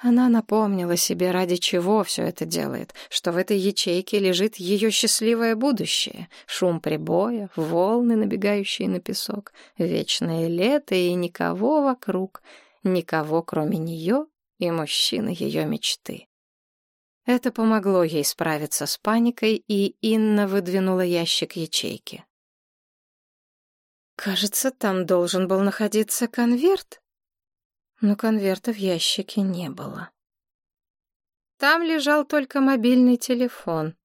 Она напомнила себе, ради чего все это делает, что в этой ячейке лежит ее счастливое будущее, шум прибоя, волны, набегающие на песок, вечное лето и никого вокруг, никого кроме нее и мужчины ее мечты. Это помогло ей справиться с паникой, и Инна выдвинула ящик ячейки. Кажется, там должен был находиться конверт, но конверта в ящике не было. Там лежал только мобильный телефон.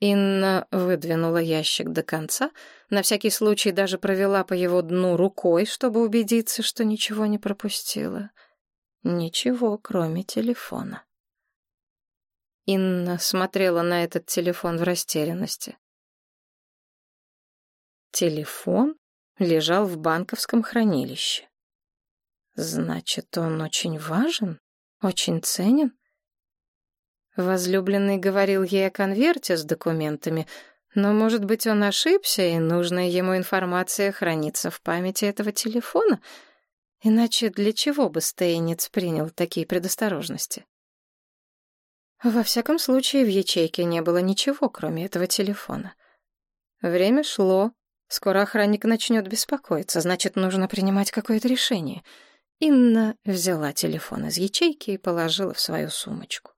Инна выдвинула ящик до конца, на всякий случай даже провела по его дну рукой, чтобы убедиться, что ничего не пропустила. Ничего, кроме телефона. Инна смотрела на этот телефон в растерянности. Телефон лежал в банковском хранилище. Значит, он очень важен, очень ценен? Возлюбленный говорил ей о конверте с документами, но, может быть, он ошибся, и нужная ему информация хранится в памяти этого телефона? Иначе для чего бы Стейниц принял такие предосторожности? Во всяком случае, в ячейке не было ничего, кроме этого телефона. Время шло. Скоро охранник начнет беспокоиться, значит, нужно принимать какое-то решение. Инна взяла телефон из ячейки и положила в свою сумочку.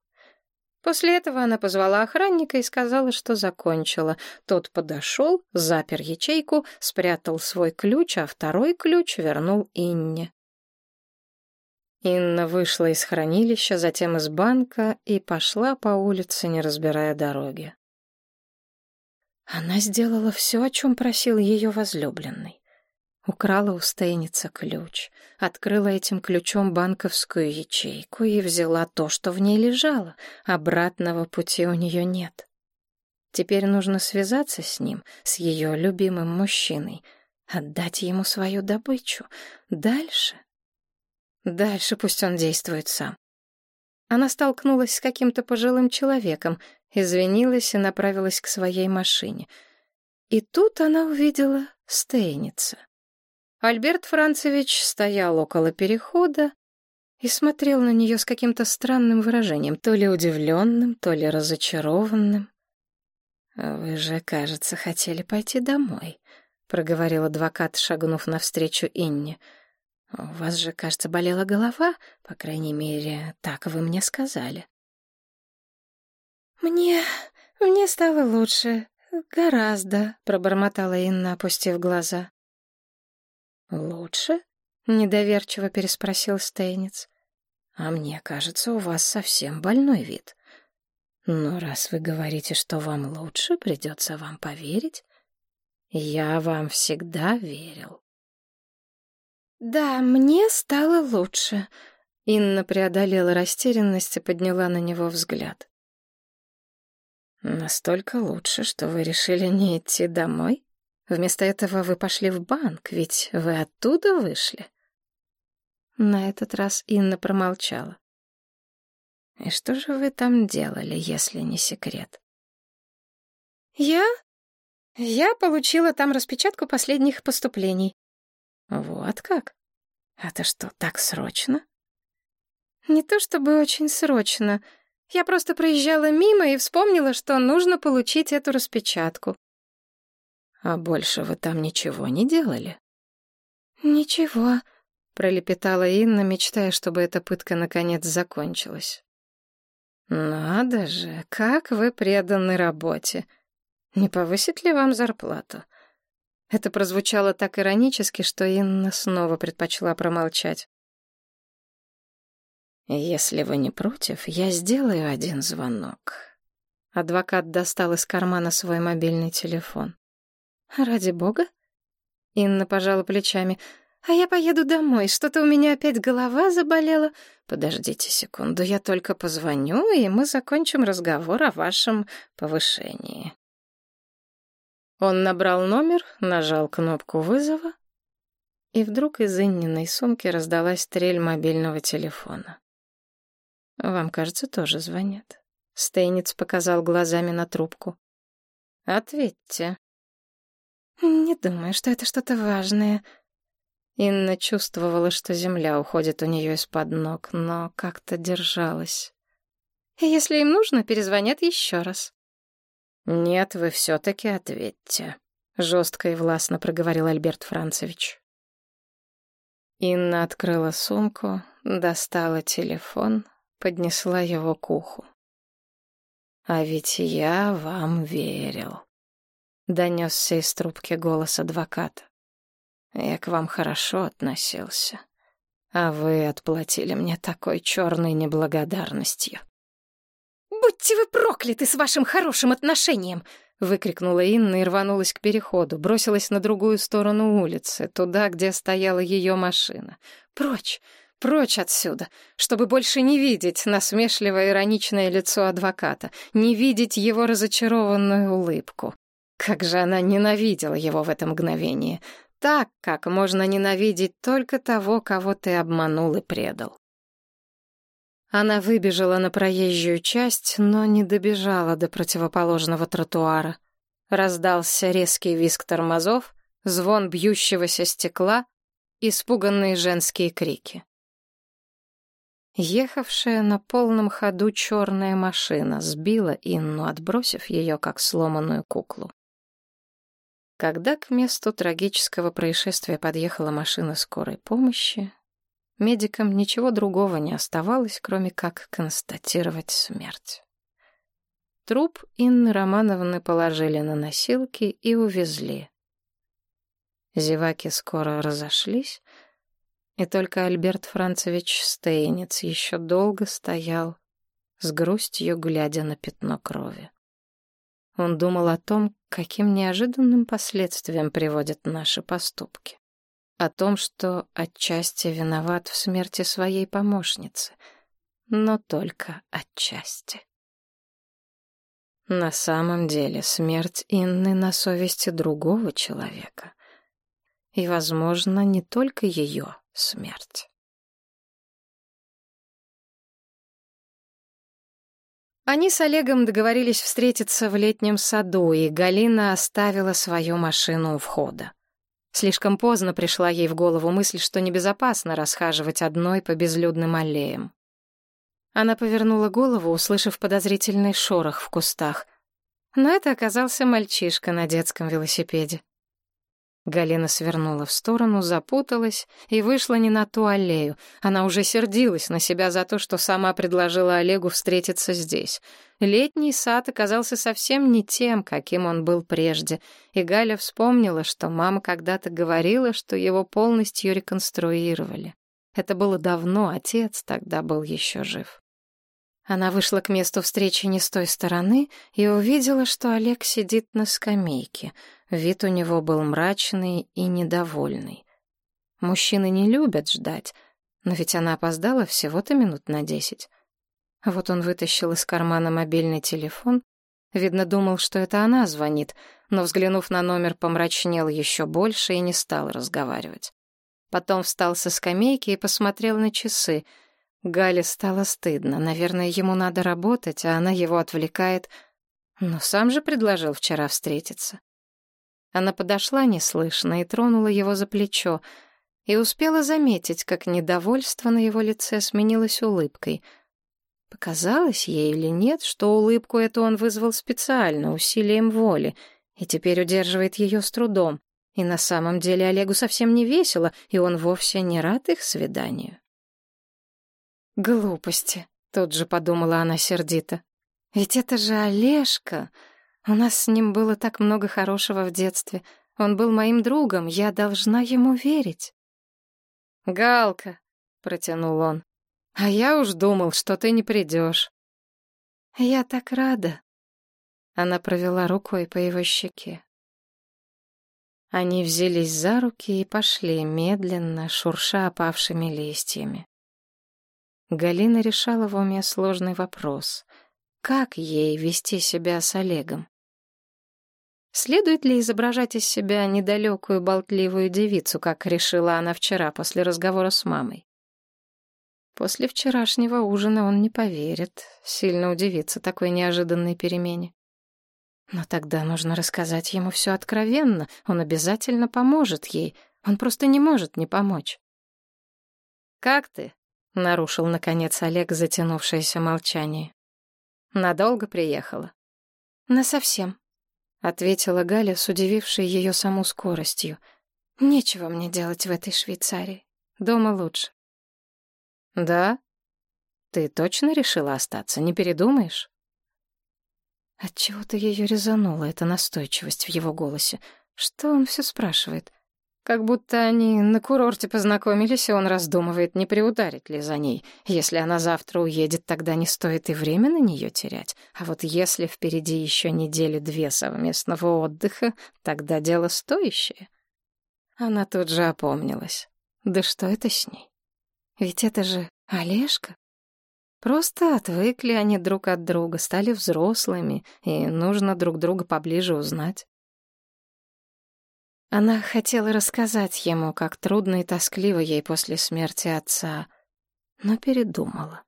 После этого она позвала охранника и сказала, что закончила. Тот подошел, запер ячейку, спрятал свой ключ, а второй ключ вернул Инне. Инна вышла из хранилища, затем из банка и пошла по улице, не разбирая дороги. Она сделала все, о чем просил ее возлюбленный. Украла у Стейница ключ, открыла этим ключом банковскую ячейку и взяла то, что в ней лежало. Обратного пути у нее нет. Теперь нужно связаться с ним, с ее любимым мужчиной, отдать ему свою добычу. Дальше Дальше пусть он действует сам. Она столкнулась с каким-то пожилым человеком, извинилась и направилась к своей машине. И тут она увидела Стейница. Альберт Францевич стоял около перехода и смотрел на нее с каким-то странным выражением, то ли удивленным, то ли разочарованным. «Вы же, кажется, хотели пойти домой», — проговорил адвокат, шагнув навстречу Инне. — у вас же, кажется, болела голова, по крайней мере, так вы мне сказали. Мне... мне стало лучше. Гораздо, пробормотала Инна, опустив глаза. Лучше? Недоверчиво переспросил Стейниц. А мне кажется, у вас совсем больной вид. Но раз вы говорите, что вам лучше, придется вам поверить. Я вам всегда верил. «Да, мне стало лучше». Инна преодолела растерянность и подняла на него взгляд. «Настолько лучше, что вы решили не идти домой? Вместо этого вы пошли в банк, ведь вы оттуда вышли?» На этот раз Инна промолчала. «И что же вы там делали, если не секрет?» «Я? Я получила там распечатку последних поступлений. Вот как? Это что, так срочно? Не то чтобы очень срочно. Я просто проезжала мимо и вспомнила, что нужно получить эту распечатку. А больше вы там ничего не делали? Ничего, пролепетала Инна, мечтая, чтобы эта пытка наконец закончилась. Надо же, как вы преданы работе. Не повысит ли вам зарплату? Это прозвучало так иронически, что Инна снова предпочла промолчать. «Если вы не против, я сделаю один звонок». Адвокат достал из кармана свой мобильный телефон. «Ради бога?» Инна пожала плечами. «А я поеду домой, что-то у меня опять голова заболела». «Подождите секунду, я только позвоню, и мы закончим разговор о вашем повышении». Он набрал номер, нажал кнопку вызова, и вдруг из Инниной сумки раздалась трель мобильного телефона. «Вам, кажется, тоже звонят». Стейниц показал глазами на трубку. «Ответьте». «Не думаю, что это что-то важное». Инна чувствовала, что земля уходит у нее из-под ног, но как-то держалась. «Если им нужно, перезвонят еще раз». «Нет, вы все-таки ответьте», — жестко и властно проговорил Альберт Францевич. Инна открыла сумку, достала телефон, поднесла его к уху. «А ведь я вам верил», — донесся из трубки голос адвоката. «Я к вам хорошо относился, а вы отплатили мне такой черной неблагодарностью». «Будьте вы прокляты с вашим хорошим отношением!» — выкрикнула Инна и рванулась к переходу, бросилась на другую сторону улицы, туда, где стояла ее машина. «Прочь! Прочь отсюда, чтобы больше не видеть насмешливое ироничное лицо адвоката, не видеть его разочарованную улыбку. Как же она ненавидела его в это мгновение. так, как можно ненавидеть только того, кого ты обманул и предал. Она выбежала на проезжую часть, но не добежала до противоположного тротуара. Раздался резкий визг тормозов, звон бьющегося стекла, испуганные женские крики. Ехавшая на полном ходу черная машина сбила Инну, отбросив ее как сломанную куклу. Когда к месту трагического происшествия подъехала машина скорой помощи, медикам ничего другого не оставалось, кроме как констатировать смерть. Труп Инны Романовны положили на носилки и увезли. Зеваки скоро разошлись, и только Альберт Францевич Стейнец еще долго стоял, с грустью глядя на пятно крови. Он думал о том, каким неожиданным последствиям приводят наши поступки. О том, что отчасти виноват в смерти своей помощницы, но только отчасти. На самом деле смерть Инны на совести другого человека. И, возможно, не только ее смерть. Они с Олегом договорились встретиться в летнем саду, и Галина оставила свою машину у входа. Слишком поздно пришла ей в голову мысль, что небезопасно расхаживать одной по безлюдным аллеям. Она повернула голову, услышав подозрительный шорох в кустах. Но это оказался мальчишка на детском велосипеде. Галина свернула в сторону, запуталась и вышла не на ту аллею. Она уже сердилась на себя за то, что сама предложила Олегу встретиться здесь. Летний сад оказался совсем не тем, каким он был прежде, и Галя вспомнила, что мама когда-то говорила, что его полностью реконструировали. Это было давно, отец тогда был еще жив. Она вышла к месту встречи не с той стороны и увидела, что Олег сидит на скамейке — Вид у него был мрачный и недовольный. Мужчины не любят ждать, но ведь она опоздала всего-то минут на десять. Вот он вытащил из кармана мобильный телефон. Видно, думал, что это она звонит, но, взглянув на номер, помрачнел еще больше и не стал разговаривать. Потом встал со скамейки и посмотрел на часы. Гале стало стыдно. Наверное, ему надо работать, а она его отвлекает. Но сам же предложил вчера встретиться. Она подошла неслышно и тронула его за плечо, и успела заметить, как недовольство на его лице сменилось улыбкой. Показалось ей или нет, что улыбку эту он вызвал специально, усилием воли, и теперь удерживает ее с трудом. И на самом деле Олегу совсем не весело, и он вовсе не рад их свиданию. «Глупости», — тут же подумала она сердито. «Ведь это же Олежка!» У нас с ним было так много хорошего в детстве. Он был моим другом, я должна ему верить. «Галка», — протянул он, — «а я уж думал, что ты не придешь». «Я так рада». Она провела рукой по его щеке. Они взялись за руки и пошли, медленно, шурша опавшими листьями. Галина решала в уме сложный вопрос. Как ей вести себя с Олегом? Следует ли изображать из себя недалекую болтливую девицу, как решила она вчера после разговора с мамой? После вчерашнего ужина он не поверит, сильно удивится такой неожиданной перемене. Но тогда нужно рассказать ему все откровенно, он обязательно поможет ей, он просто не может не помочь. «Как ты?» — нарушил, наконец, Олег затянувшееся молчание. «Надолго приехала?» «Насовсем», ответила Галя с удивившей ее саму скоростью. Нечего мне делать в этой Швейцарии. Дома лучше. Да? Ты точно решила остаться, не передумаешь? Отчего-то ее резанула эта настойчивость в его голосе. Что он все спрашивает? Как будто они на курорте познакомились, и он раздумывает, не приударить ли за ней. Если она завтра уедет, тогда не стоит и время на нее терять. А вот если впереди еще недели две совместного отдыха, тогда дело стоящее. Она тут же опомнилась. Да что это с ней? Ведь это же Олежка. Просто отвыкли они друг от друга, стали взрослыми, и нужно друг друга поближе узнать. Она хотела рассказать ему, как трудно и тоскливо ей после смерти отца, но передумала.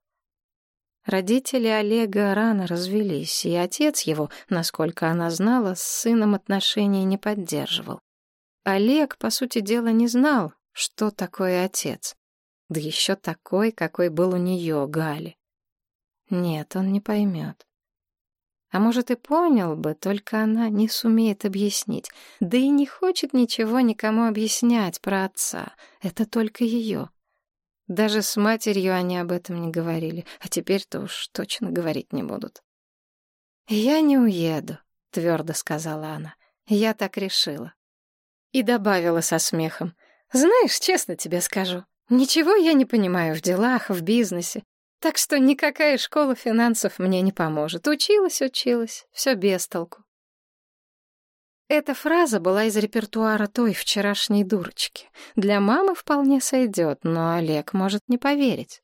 Родители Олега рано развелись, и отец его, насколько она знала, с сыном отношений не поддерживал. Олег, по сути дела, не знал, что такое отец. Да еще такой, какой был у нее, Гали. Нет, он не поймет. А может, и понял бы, только она не сумеет объяснить. Да и не хочет ничего никому объяснять про отца. Это только ее. Даже с матерью они об этом не говорили, а теперь-то уж точно говорить не будут. «Я не уеду», — твердо сказала она. «Я так решила». И добавила со смехом. «Знаешь, честно тебе скажу, ничего я не понимаю в делах, в бизнесе, так что никакая школа финансов мне не поможет. Училась, училась, все без толку». Эта фраза была из репертуара той вчерашней дурочки. Для мамы вполне сойдет, но Олег может не поверить.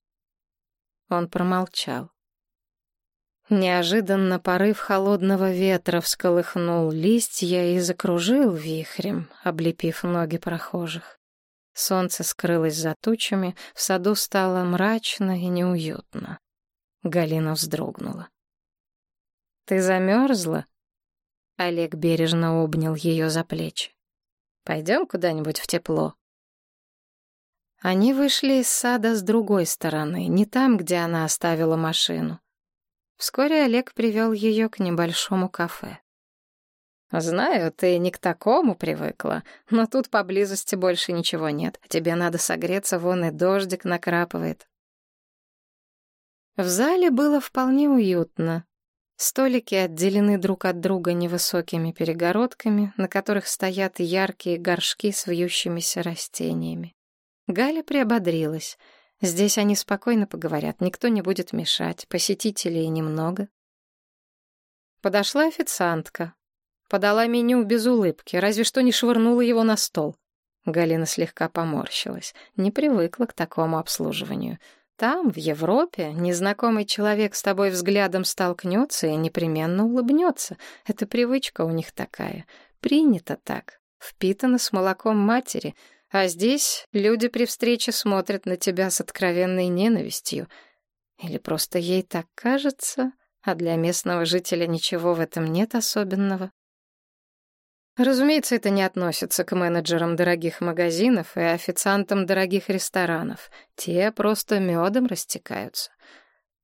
Он промолчал. Неожиданно порыв холодного ветра всколыхнул листья и закружил вихрем, облепив ноги прохожих. Солнце скрылось за тучами, в саду стало мрачно и неуютно. Галина вздрогнула. «Ты замерзла?» Олег бережно обнял ее за плечи. «Пойдем куда-нибудь в тепло». Они вышли из сада с другой стороны, не там, где она оставила машину. Вскоре Олег привел ее к небольшому кафе. «Знаю, ты не к такому привыкла, но тут поблизости больше ничего нет. Тебе надо согреться, вон и дождик накрапывает». В зале было вполне уютно. Столики отделены друг от друга невысокими перегородками, на которых стоят яркие горшки с вьющимися растениями. Галя приободрилась. Здесь они спокойно поговорят, никто не будет мешать, посетителей немного. Подошла официантка. Подала меню без улыбки, разве что не швырнула его на стол. Галина слегка поморщилась, не привыкла к такому обслуживанию — там, в Европе, незнакомый человек с тобой взглядом столкнется и непременно улыбнется. Это привычка у них такая. Принято так. Впитано с молоком матери. А здесь люди при встрече смотрят на тебя с откровенной ненавистью. Или просто ей так кажется, а для местного жителя ничего в этом нет особенного. Разумеется, это не относится к менеджерам дорогих магазинов и официантам дорогих ресторанов. Те просто медом растекаются.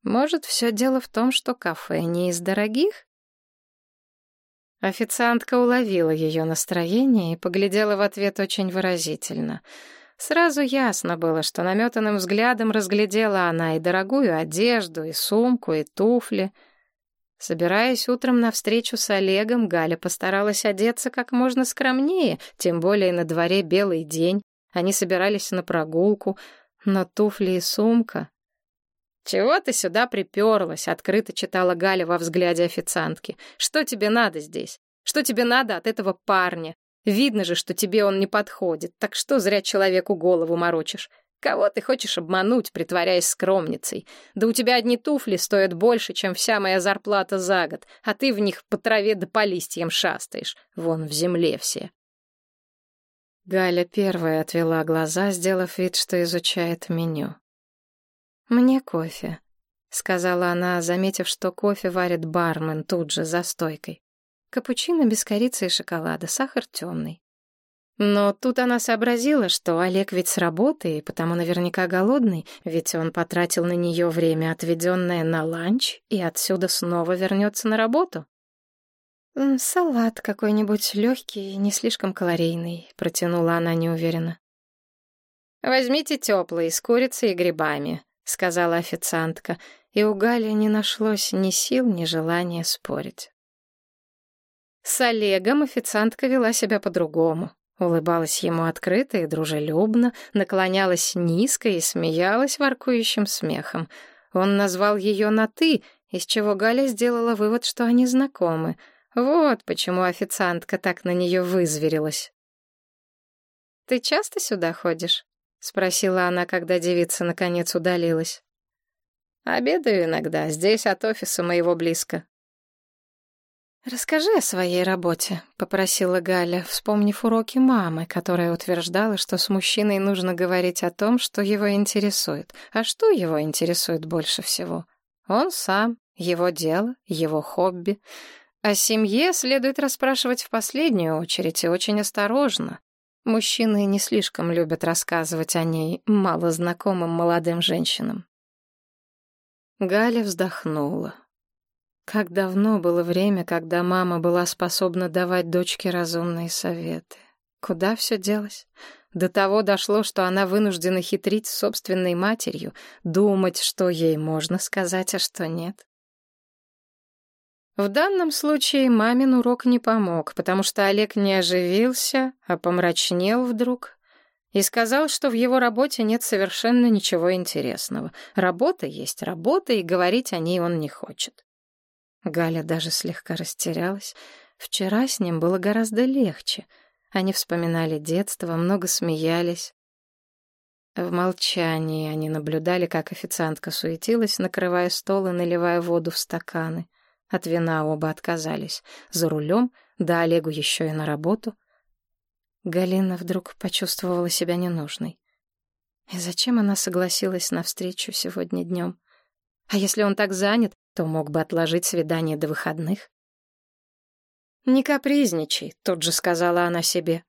Может, все дело в том, что кафе не из дорогих? Официантка уловила ее настроение и поглядела в ответ очень выразительно. Сразу ясно было, что наметанным взглядом разглядела она и дорогую одежду, и сумку, и туфли — Собираясь утром на встречу с Олегом, Галя постаралась одеться как можно скромнее, тем более на дворе белый день. Они собирались на прогулку, но туфли и сумка... «Чего ты сюда приперлась?» — открыто читала Галя во взгляде официантки. «Что тебе надо здесь? Что тебе надо от этого парня? Видно же, что тебе он не подходит, так что зря человеку голову морочишь. Кого ты хочешь обмануть, притворяясь скромницей? Да у тебя одни туфли стоят больше, чем вся моя зарплата за год, а ты в них по траве да по листьям шастаешь. Вон в земле все. Галя первая отвела глаза, сделав вид, что изучает меню. «Мне кофе», — сказала она, заметив, что кофе варит бармен тут же за стойкой. «Капучино без корицы и шоколада, сахар темный». Но тут она сообразила, что Олег ведь с работы, и потому наверняка голодный, ведь он потратил на нее время, отведенное на ланч, и отсюда снова вернется на работу. «Салат какой-нибудь легкий не слишком калорийный», — протянула она неуверенно. «Возьмите теплый, с курицей и грибами», — сказала официантка, и у Гали не нашлось ни сил, ни желания спорить. С Олегом официантка вела себя по-другому. Улыбалась ему открыто и дружелюбно, наклонялась низко и смеялась воркующим смехом. Он назвал ее на «ты», из чего Галя сделала вывод, что они знакомы. Вот почему официантка так на нее вызверилась. «Ты часто сюда ходишь?» — спросила она, когда девица наконец удалилась. «Обедаю иногда, здесь от офиса моего близко». «Расскажи о своей работе», — попросила Галя, вспомнив уроки мамы, которая утверждала, что с мужчиной нужно говорить о том, что его интересует. А что его интересует больше всего? Он сам, его дело, его хобби. О семье следует расспрашивать в последнюю очередь и очень осторожно. Мужчины не слишком любят рассказывать о ней малознакомым молодым женщинам. Галя вздохнула. Как давно было время, когда мама была способна давать дочке разумные советы. Куда все делось? До того дошло, что она вынуждена хитрить с собственной матерью, думать, что ей можно сказать, а что нет. В данном случае мамин урок не помог, потому что Олег не оживился, а помрачнел вдруг и сказал, что в его работе нет совершенно ничего интересного. Работа есть работа, и говорить о ней он не хочет. Галя даже слегка растерялась. Вчера с ним было гораздо легче. Они вспоминали детство, много смеялись. В молчании они наблюдали, как официантка суетилась, накрывая стол и наливая воду в стаканы. От вина оба отказались. За рулем, да Олегу еще и на работу. Галина вдруг почувствовала себя ненужной. И зачем она согласилась на встречу сегодня днем? А если он так занят, то мог бы отложить свидание до выходных. «Не капризничай», — тут же сказала она себе.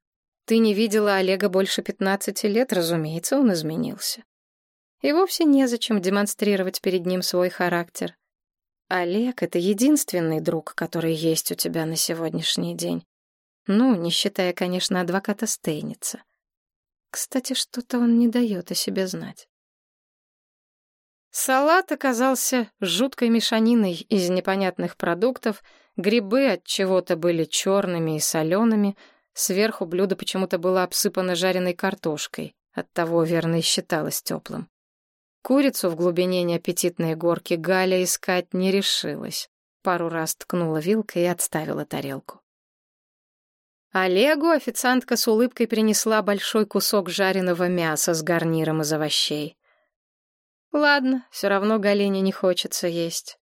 «Ты не видела Олега больше пятнадцати лет, разумеется, он изменился. И вовсе незачем демонстрировать перед ним свой характер. Олег — это единственный друг, который есть у тебя на сегодняшний день. Ну, не считая, конечно, адвоката Стейница. Кстати, что-то он не дает о себе знать. Салат оказался жуткой мешаниной из непонятных продуктов, грибы от чего-то были черными и солеными, сверху блюдо почему-то было обсыпано жареной картошкой, оттого верно и считалось теплым. Курицу в глубине неаппетитной горки Галя искать не решилась. Пару раз ткнула вилкой и отставила тарелку. Олегу официантка с улыбкой принесла большой кусок жареного мяса с гарниром из овощей. Ладно, все равно Галине не хочется есть.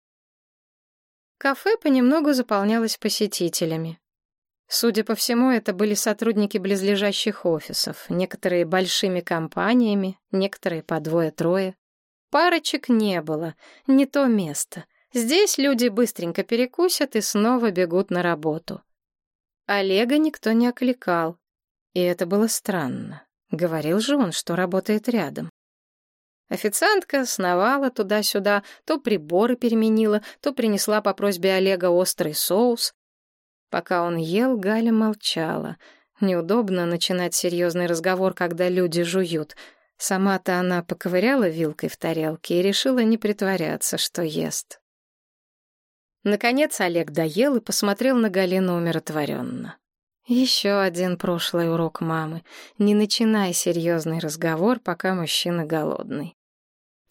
Кафе понемногу заполнялось посетителями. Судя по всему, это были сотрудники близлежащих офисов, некоторые большими компаниями, некоторые по двое-трое. Парочек не было, не то место. Здесь люди быстренько перекусят и снова бегут на работу. Олега никто не окликал, и это было странно. Говорил же он, что работает рядом. Официантка сновала туда-сюда, то приборы переменила, то принесла по просьбе Олега острый соус. Пока он ел, Галя молчала. Неудобно начинать серьезный разговор, когда люди жуют. Сама-то она поковыряла вилкой в тарелке и решила не притворяться, что ест. Наконец Олег доел и посмотрел на Галину умиротворенно. Еще один прошлый урок мамы. Не начинай серьезный разговор, пока мужчина голодный.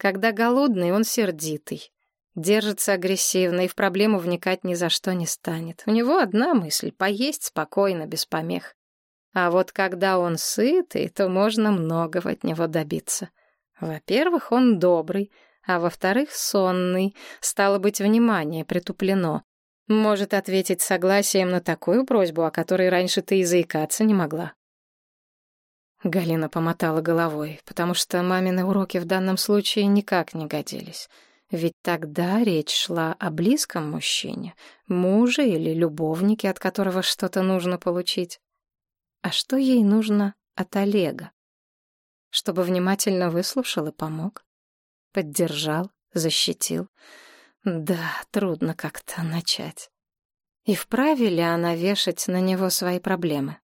Когда голодный, он сердитый. Держится агрессивно и в проблему вникать ни за что не станет. У него одна мысль — поесть спокойно, без помех. А вот когда он сытый, то можно многого от него добиться. Во-первых, он добрый, а во-вторых, сонный. Стало быть, внимание притуплено. Может ответить согласием на такую просьбу, о которой раньше ты и заикаться не могла. Галина помотала головой, потому что мамины уроки в данном случае никак не годились. Ведь тогда речь шла о близком мужчине, муже или любовнике, от которого что-то нужно получить. А что ей нужно от Олега? Чтобы внимательно выслушал и помог. Поддержал, защитил. Да, трудно как-то начать. И вправе ли она вешать на него свои проблемы?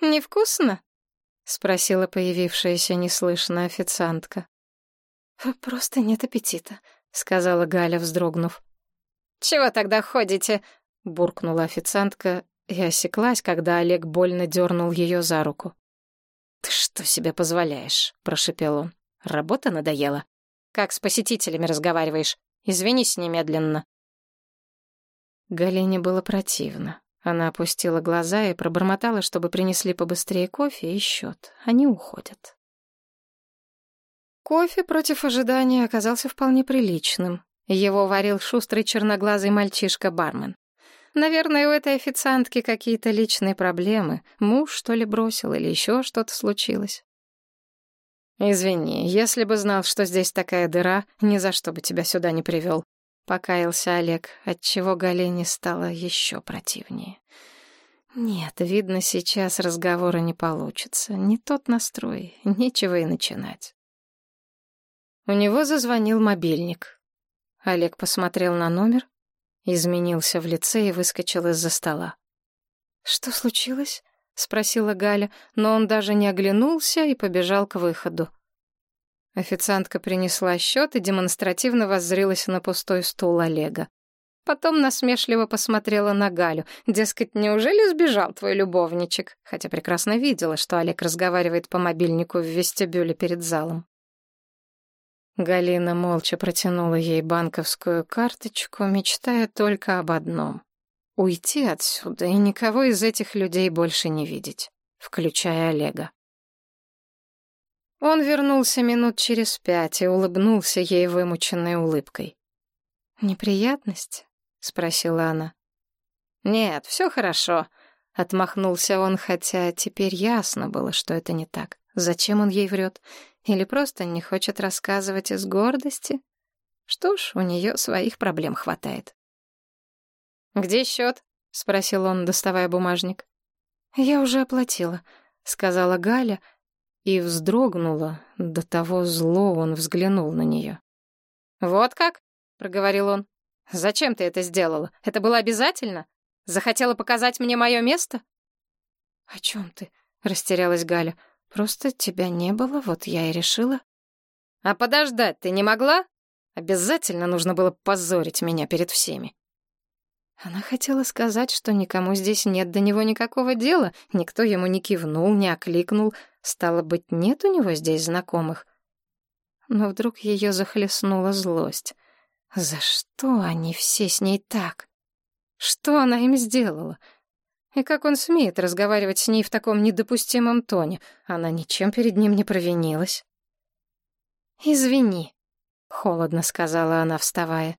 «Невкусно?» — спросила появившаяся неслышно официантка. «Просто нет аппетита», — сказала Галя, вздрогнув. «Чего тогда ходите?» — буркнула официантка и осеклась, когда Олег больно дернул ее за руку. «Ты что себе позволяешь?» — прошепел он. «Работа надоела. Как с посетителями разговариваешь? Извинись немедленно». Галине было противно. Она опустила глаза и пробормотала, чтобы принесли побыстрее кофе и счет. Они уходят. Кофе против ожидания оказался вполне приличным. Его варил шустрый черноглазый мальчишка-бармен. Наверное, у этой официантки какие-то личные проблемы. Муж, что ли, бросил или еще что-то случилось. «Извини, если бы знал, что здесь такая дыра, ни за что бы тебя сюда не привел», — покаялся Олег, отчего Галине стало еще противнее. «Нет, видно, сейчас разговора не получится. Не тот настрой, нечего и начинать». У него зазвонил мобильник. Олег посмотрел на номер, изменился в лице и выскочил из-за стола. «Что случилось?» — спросила Галя, но он даже не оглянулся и побежал к выходу. Официантка принесла счет и демонстративно воззрилась на пустой стул Олега. Потом насмешливо посмотрела на Галю. Дескать, неужели сбежал твой любовничек? Хотя прекрасно видела, что Олег разговаривает по мобильнику в вестибюле перед залом. Галина молча протянула ей банковскую карточку, мечтая только об одном — уйти отсюда и никого из этих людей больше не видеть, включая Олега. Он вернулся минут через пять и улыбнулся ей вымученной улыбкой. «Неприятность?» — спросила она. «Нет, все хорошо», — отмахнулся он, хотя теперь ясно было, что это не так. Зачем он ей врет? Или просто не хочет рассказывать из гордости? Что ж, у нее своих проблем хватает. «Где счет?» — спросил он, доставая бумажник. «Я уже оплатила», — сказала Галя и вздрогнула. До того зло он взглянул на нее. «Вот как?» — проговорил он. «Зачем ты это сделала? Это было обязательно? Захотела показать мне мое место?» «О чем ты?» — растерялась Галя. Просто тебя не было, вот я и решила. А подождать ты не могла? Обязательно нужно было позорить меня перед всеми. Она хотела сказать, что никому здесь нет до него никакого дела, никто ему не кивнул, не окликнул, стало быть, нет у него здесь знакомых. Но вдруг ее захлестнула злость. За что они все с ней так? Что она им сделала? И как он смеет разговаривать с ней в таком недопустимом тоне? Она ничем перед ним не провинилась. «Извини», — холодно сказала она, вставая.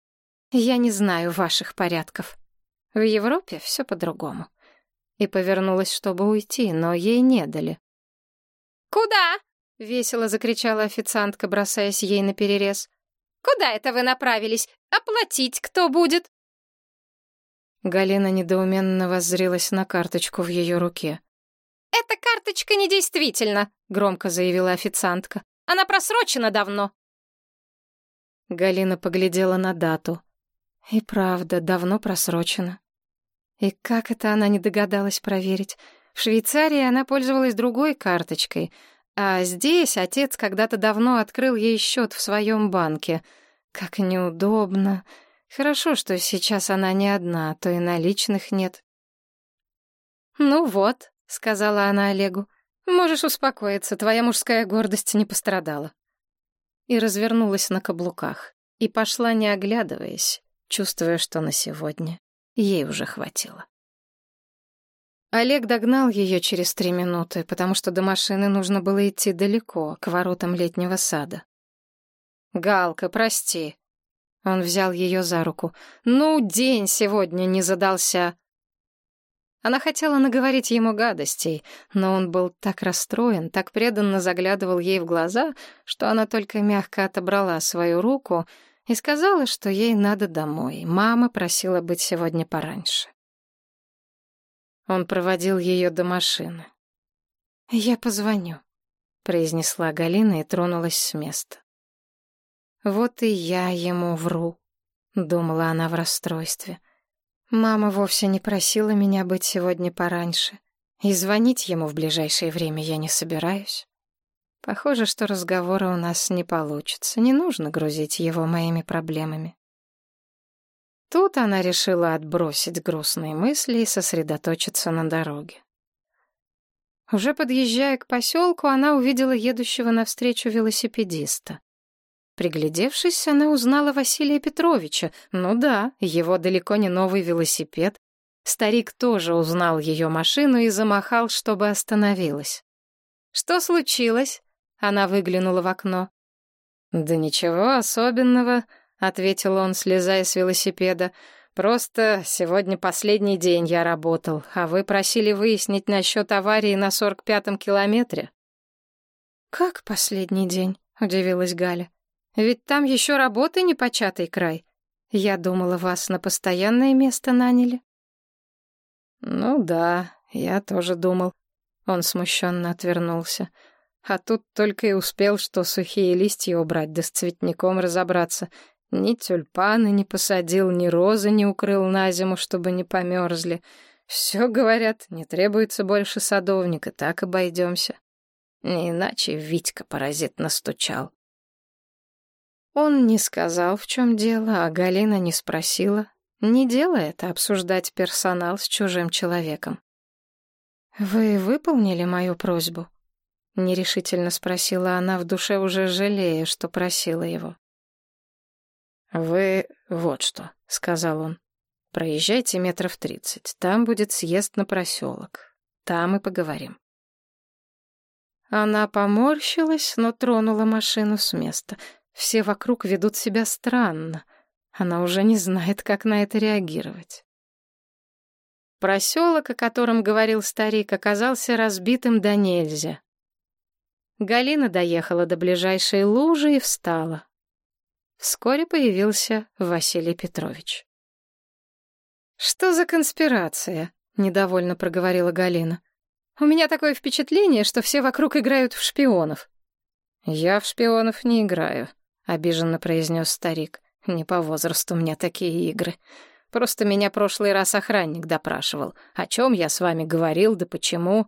«Я не знаю ваших порядков. В Европе все по-другому». И повернулась, чтобы уйти, но ей не дали. «Куда?» — весело закричала официантка, бросаясь ей на перерез. «Куда это вы направились? Оплатить кто будет?» Галина недоуменно воззрилась на карточку в ее руке. «Эта карточка недействительна», — громко заявила официантка. «Она просрочена давно». Галина поглядела на дату. И правда, давно просрочена. И как это она не догадалась проверить? В Швейцарии она пользовалась другой карточкой, а здесь отец когда-то давно открыл ей счет в своем банке. Как неудобно. Хорошо, что сейчас она не одна, а то и наличных нет. «Ну вот», — сказала она Олегу, — «можешь успокоиться, твоя мужская гордость не пострадала». И развернулась на каблуках, и пошла, не оглядываясь, чувствуя, что на сегодня ей уже хватило. Олег догнал ее через три минуты, потому что до машины нужно было идти далеко, к воротам летнего сада. «Галка, прости», он взял ее за руку. «Ну, день сегодня не задался!» Она хотела наговорить ему гадостей, но он был так расстроен, так преданно заглядывал ей в глаза, что она только мягко отобрала свою руку и сказала, что ей надо домой. Мама просила быть сегодня пораньше. Он проводил ее до машины. «Я позвоню», — произнесла Галина и тронулась с места. Вот и я ему вру, думала она в расстройстве. Мама вовсе не просила меня быть сегодня пораньше, и звонить ему в ближайшее время я не собираюсь. Похоже, что разговора у нас не получится, не нужно грузить его моими проблемами. Тут она решила отбросить грустные мысли и сосредоточиться на дороге. Уже подъезжая к поселку, она увидела едущего навстречу велосипедиста. Приглядевшись, она узнала Василия Петровича. Ну да, его далеко не новый велосипед. Старик тоже узнал ее машину и замахал, чтобы остановилась. «Что случилось?» — она выглянула в окно. «Да ничего особенного», — ответил он, слезая с велосипеда. Просто сегодня последний день я работал, а вы просили выяснить насчет аварии на сорок пятом километре». «Как последний день?» — удивилась Галя. «Ведь там еще работы непочатый край. Я думала, вас на постоянное место наняли». «Ну да, я тоже думал». Он смущенно отвернулся. А тут только и успел, что сухие листья убрать, да с цветником разобраться. Ни тюльпаны не посадил, ни розы не укрыл на зиму, чтобы не померзли. Все, говорят, не требуется больше садовника, так обойдемся. Не иначе Витька паразит настучал. Он не сказал, в чем дело, а Галина не спросила. Не дело это обсуждать персонал с чужим человеком. «Вы выполнили мою просьбу?» — нерешительно спросила она, в душе уже жалея, что просила его. «Вы вот что», — сказал он. «Проезжайте метров тридцать. Там будет съезд на проселок. Там и поговорим». Она поморщилась, но тронула машину с места. Все вокруг ведут себя странно. Она уже не знает, как на это реагировать. Проселок, о котором говорил старик, оказался разбитым до нельзя. Галина доехала до ближайшей лужи и встала. Вскоре появился Василий Петрович. «Что за конспирация?» — недовольно проговорила Галина. «У меня такое впечатление, что все вокруг играют в шпионов». «Я в шпионов не играю», — обиженно произнес старик. «Не по возрасту мне такие игры. Просто меня прошлый раз охранник допрашивал. О чем я с вами говорил, да почему?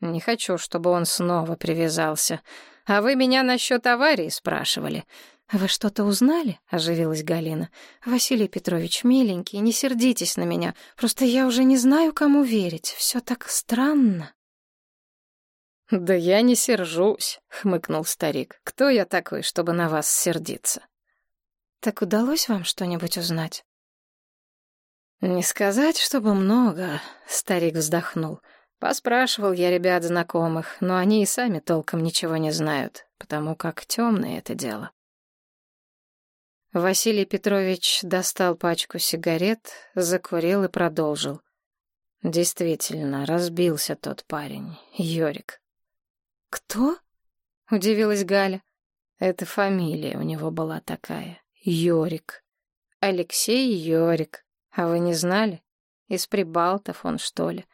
Не хочу, чтобы он снова привязался. А вы меня насчет аварии спрашивали. «Вы что-то узнали?» — оживилась Галина. «Василий Петрович, миленький, не сердитесь на меня. Просто я уже не знаю, кому верить. Все так странно». «Да я не сержусь», — хмыкнул старик. «Кто я такой, чтобы на вас сердиться?» «Так удалось вам что-нибудь узнать?» «Не сказать, чтобы много», — старик вздохнул. Поспрашивал я ребят знакомых, но они и сами толком ничего не знают, потому как темное это дело. Василий Петрович достал пачку сигарет, закурил и продолжил. Действительно, разбился тот парень, Йорик. «Кто?» — удивилась Галя. Это фамилия у него была такая, Йорик. Алексей Йорик. А вы не знали? Из Прибалтов он, что ли?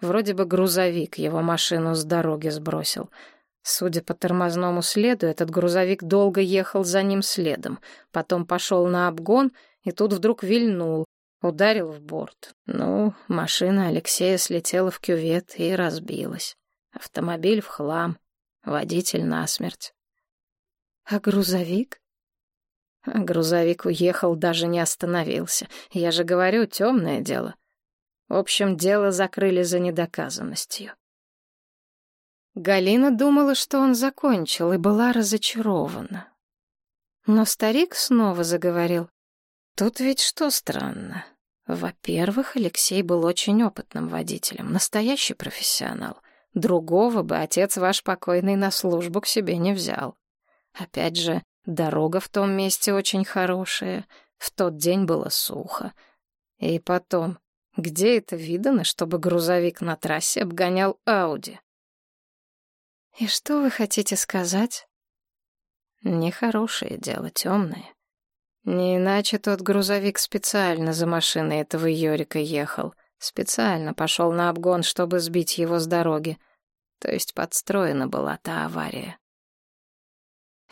Вроде бы грузовик его машину с дороги сбросил. Судя по тормозному следу, этот грузовик долго ехал за ним следом, потом пошел на обгон и тут вдруг вильнул, ударил в борт. Ну, машина Алексея слетела в кювет и разбилась. Автомобиль в хлам, водитель насмерть. А грузовик? А грузовик уехал, даже не остановился. Я же говорю, темное дело. В общем, дело закрыли за недоказанностью. Галина думала, что он закончил, и была разочарована. Но старик снова заговорил. Тут ведь что странно. Во-первых, Алексей был очень опытным водителем, настоящий профессионал. Другого бы отец ваш покойный на службу к себе не взял. Опять же, дорога в том месте очень хорошая, в тот день было сухо. И потом, где это видано, чтобы грузовик на трассе обгонял Ауди? «И что вы хотите сказать?» «Нехорошее дело, темное. Не иначе тот грузовик специально за машиной этого Йорика ехал. Специально пошел на обгон, чтобы сбить его с дороги. То есть подстроена была та авария».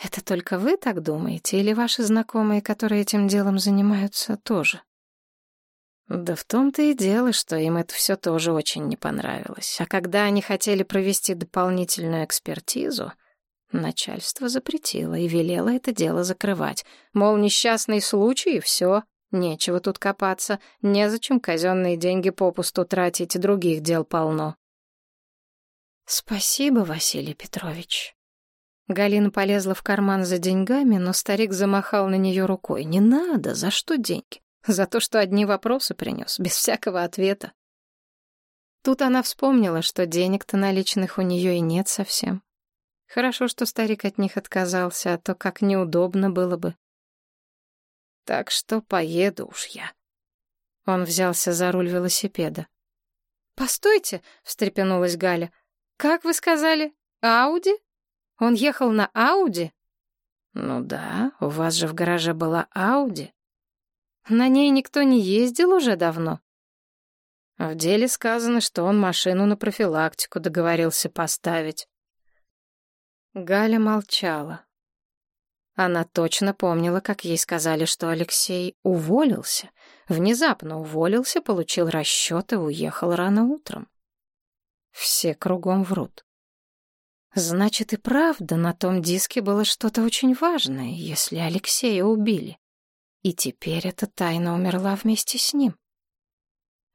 «Это только вы так думаете, или ваши знакомые, которые этим делом занимаются, тоже?» Да в том-то и дело, что им это все тоже очень не понравилось. А когда они хотели провести дополнительную экспертизу, начальство запретило и велело это дело закрывать. Мол, несчастный случай, и все, нечего тут копаться, незачем казенные деньги попусту тратить, других дел полно. «Спасибо, Василий Петрович». Галина полезла в карман за деньгами, но старик замахал на нее рукой. «Не надо, за что деньги? За то, что одни вопросы принес, без всякого ответа. Тут она вспомнила, что денег-то наличных у нее и нет совсем. Хорошо, что старик от них отказался, а то как неудобно было бы. Так что поеду уж я. Он взялся за руль велосипеда. «Постойте!» — встрепенулась Галя. «Как вы сказали? Ауди? Он ехал на Ауди?» «Ну да, у вас же в гараже была Ауди». «На ней никто не ездил уже давно». В деле сказано, что он машину на профилактику договорился поставить. Галя молчала. Она точно помнила, как ей сказали, что Алексей уволился. Внезапно уволился, получил расчет и уехал рано утром. Все кругом врут. Значит, и правда на том диске было что-то очень важное, если Алексея убили. И теперь эта тайна умерла вместе с ним.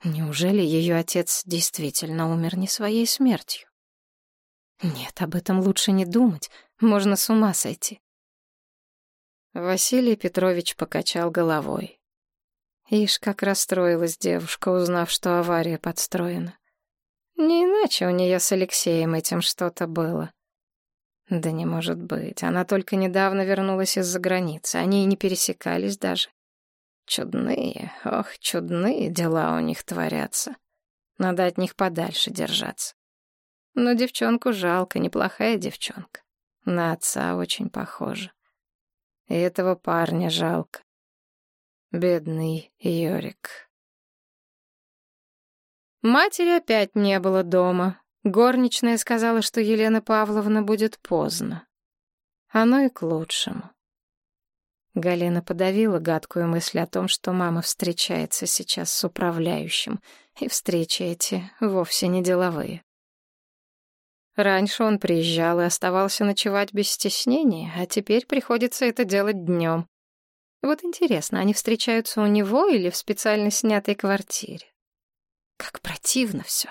Неужели ее отец действительно умер не своей смертью? Нет, об этом лучше не думать, можно с ума сойти. Василий Петрович покачал головой. Ишь, как расстроилась девушка, узнав, что авария подстроена. Не иначе у нее с Алексеем этим что-то было. Да не может быть, она только недавно вернулась из-за границы, они и не пересекались даже. Чудные, ох, чудные дела у них творятся. Надо от них подальше держаться. Но девчонку жалко, неплохая девчонка. На отца очень похожа. И этого парня жалко. Бедный Йорик. Матери опять не было дома. Горничная сказала, что Елена Павловна будет поздно. Оно и к лучшему. Галина подавила гадкую мысль о том, что мама встречается сейчас с управляющим, и встречи эти вовсе не деловые. Раньше он приезжал и оставался ночевать без стеснения, а теперь приходится это делать днем. Вот интересно, они встречаются у него или в специально снятой квартире? Как противно все.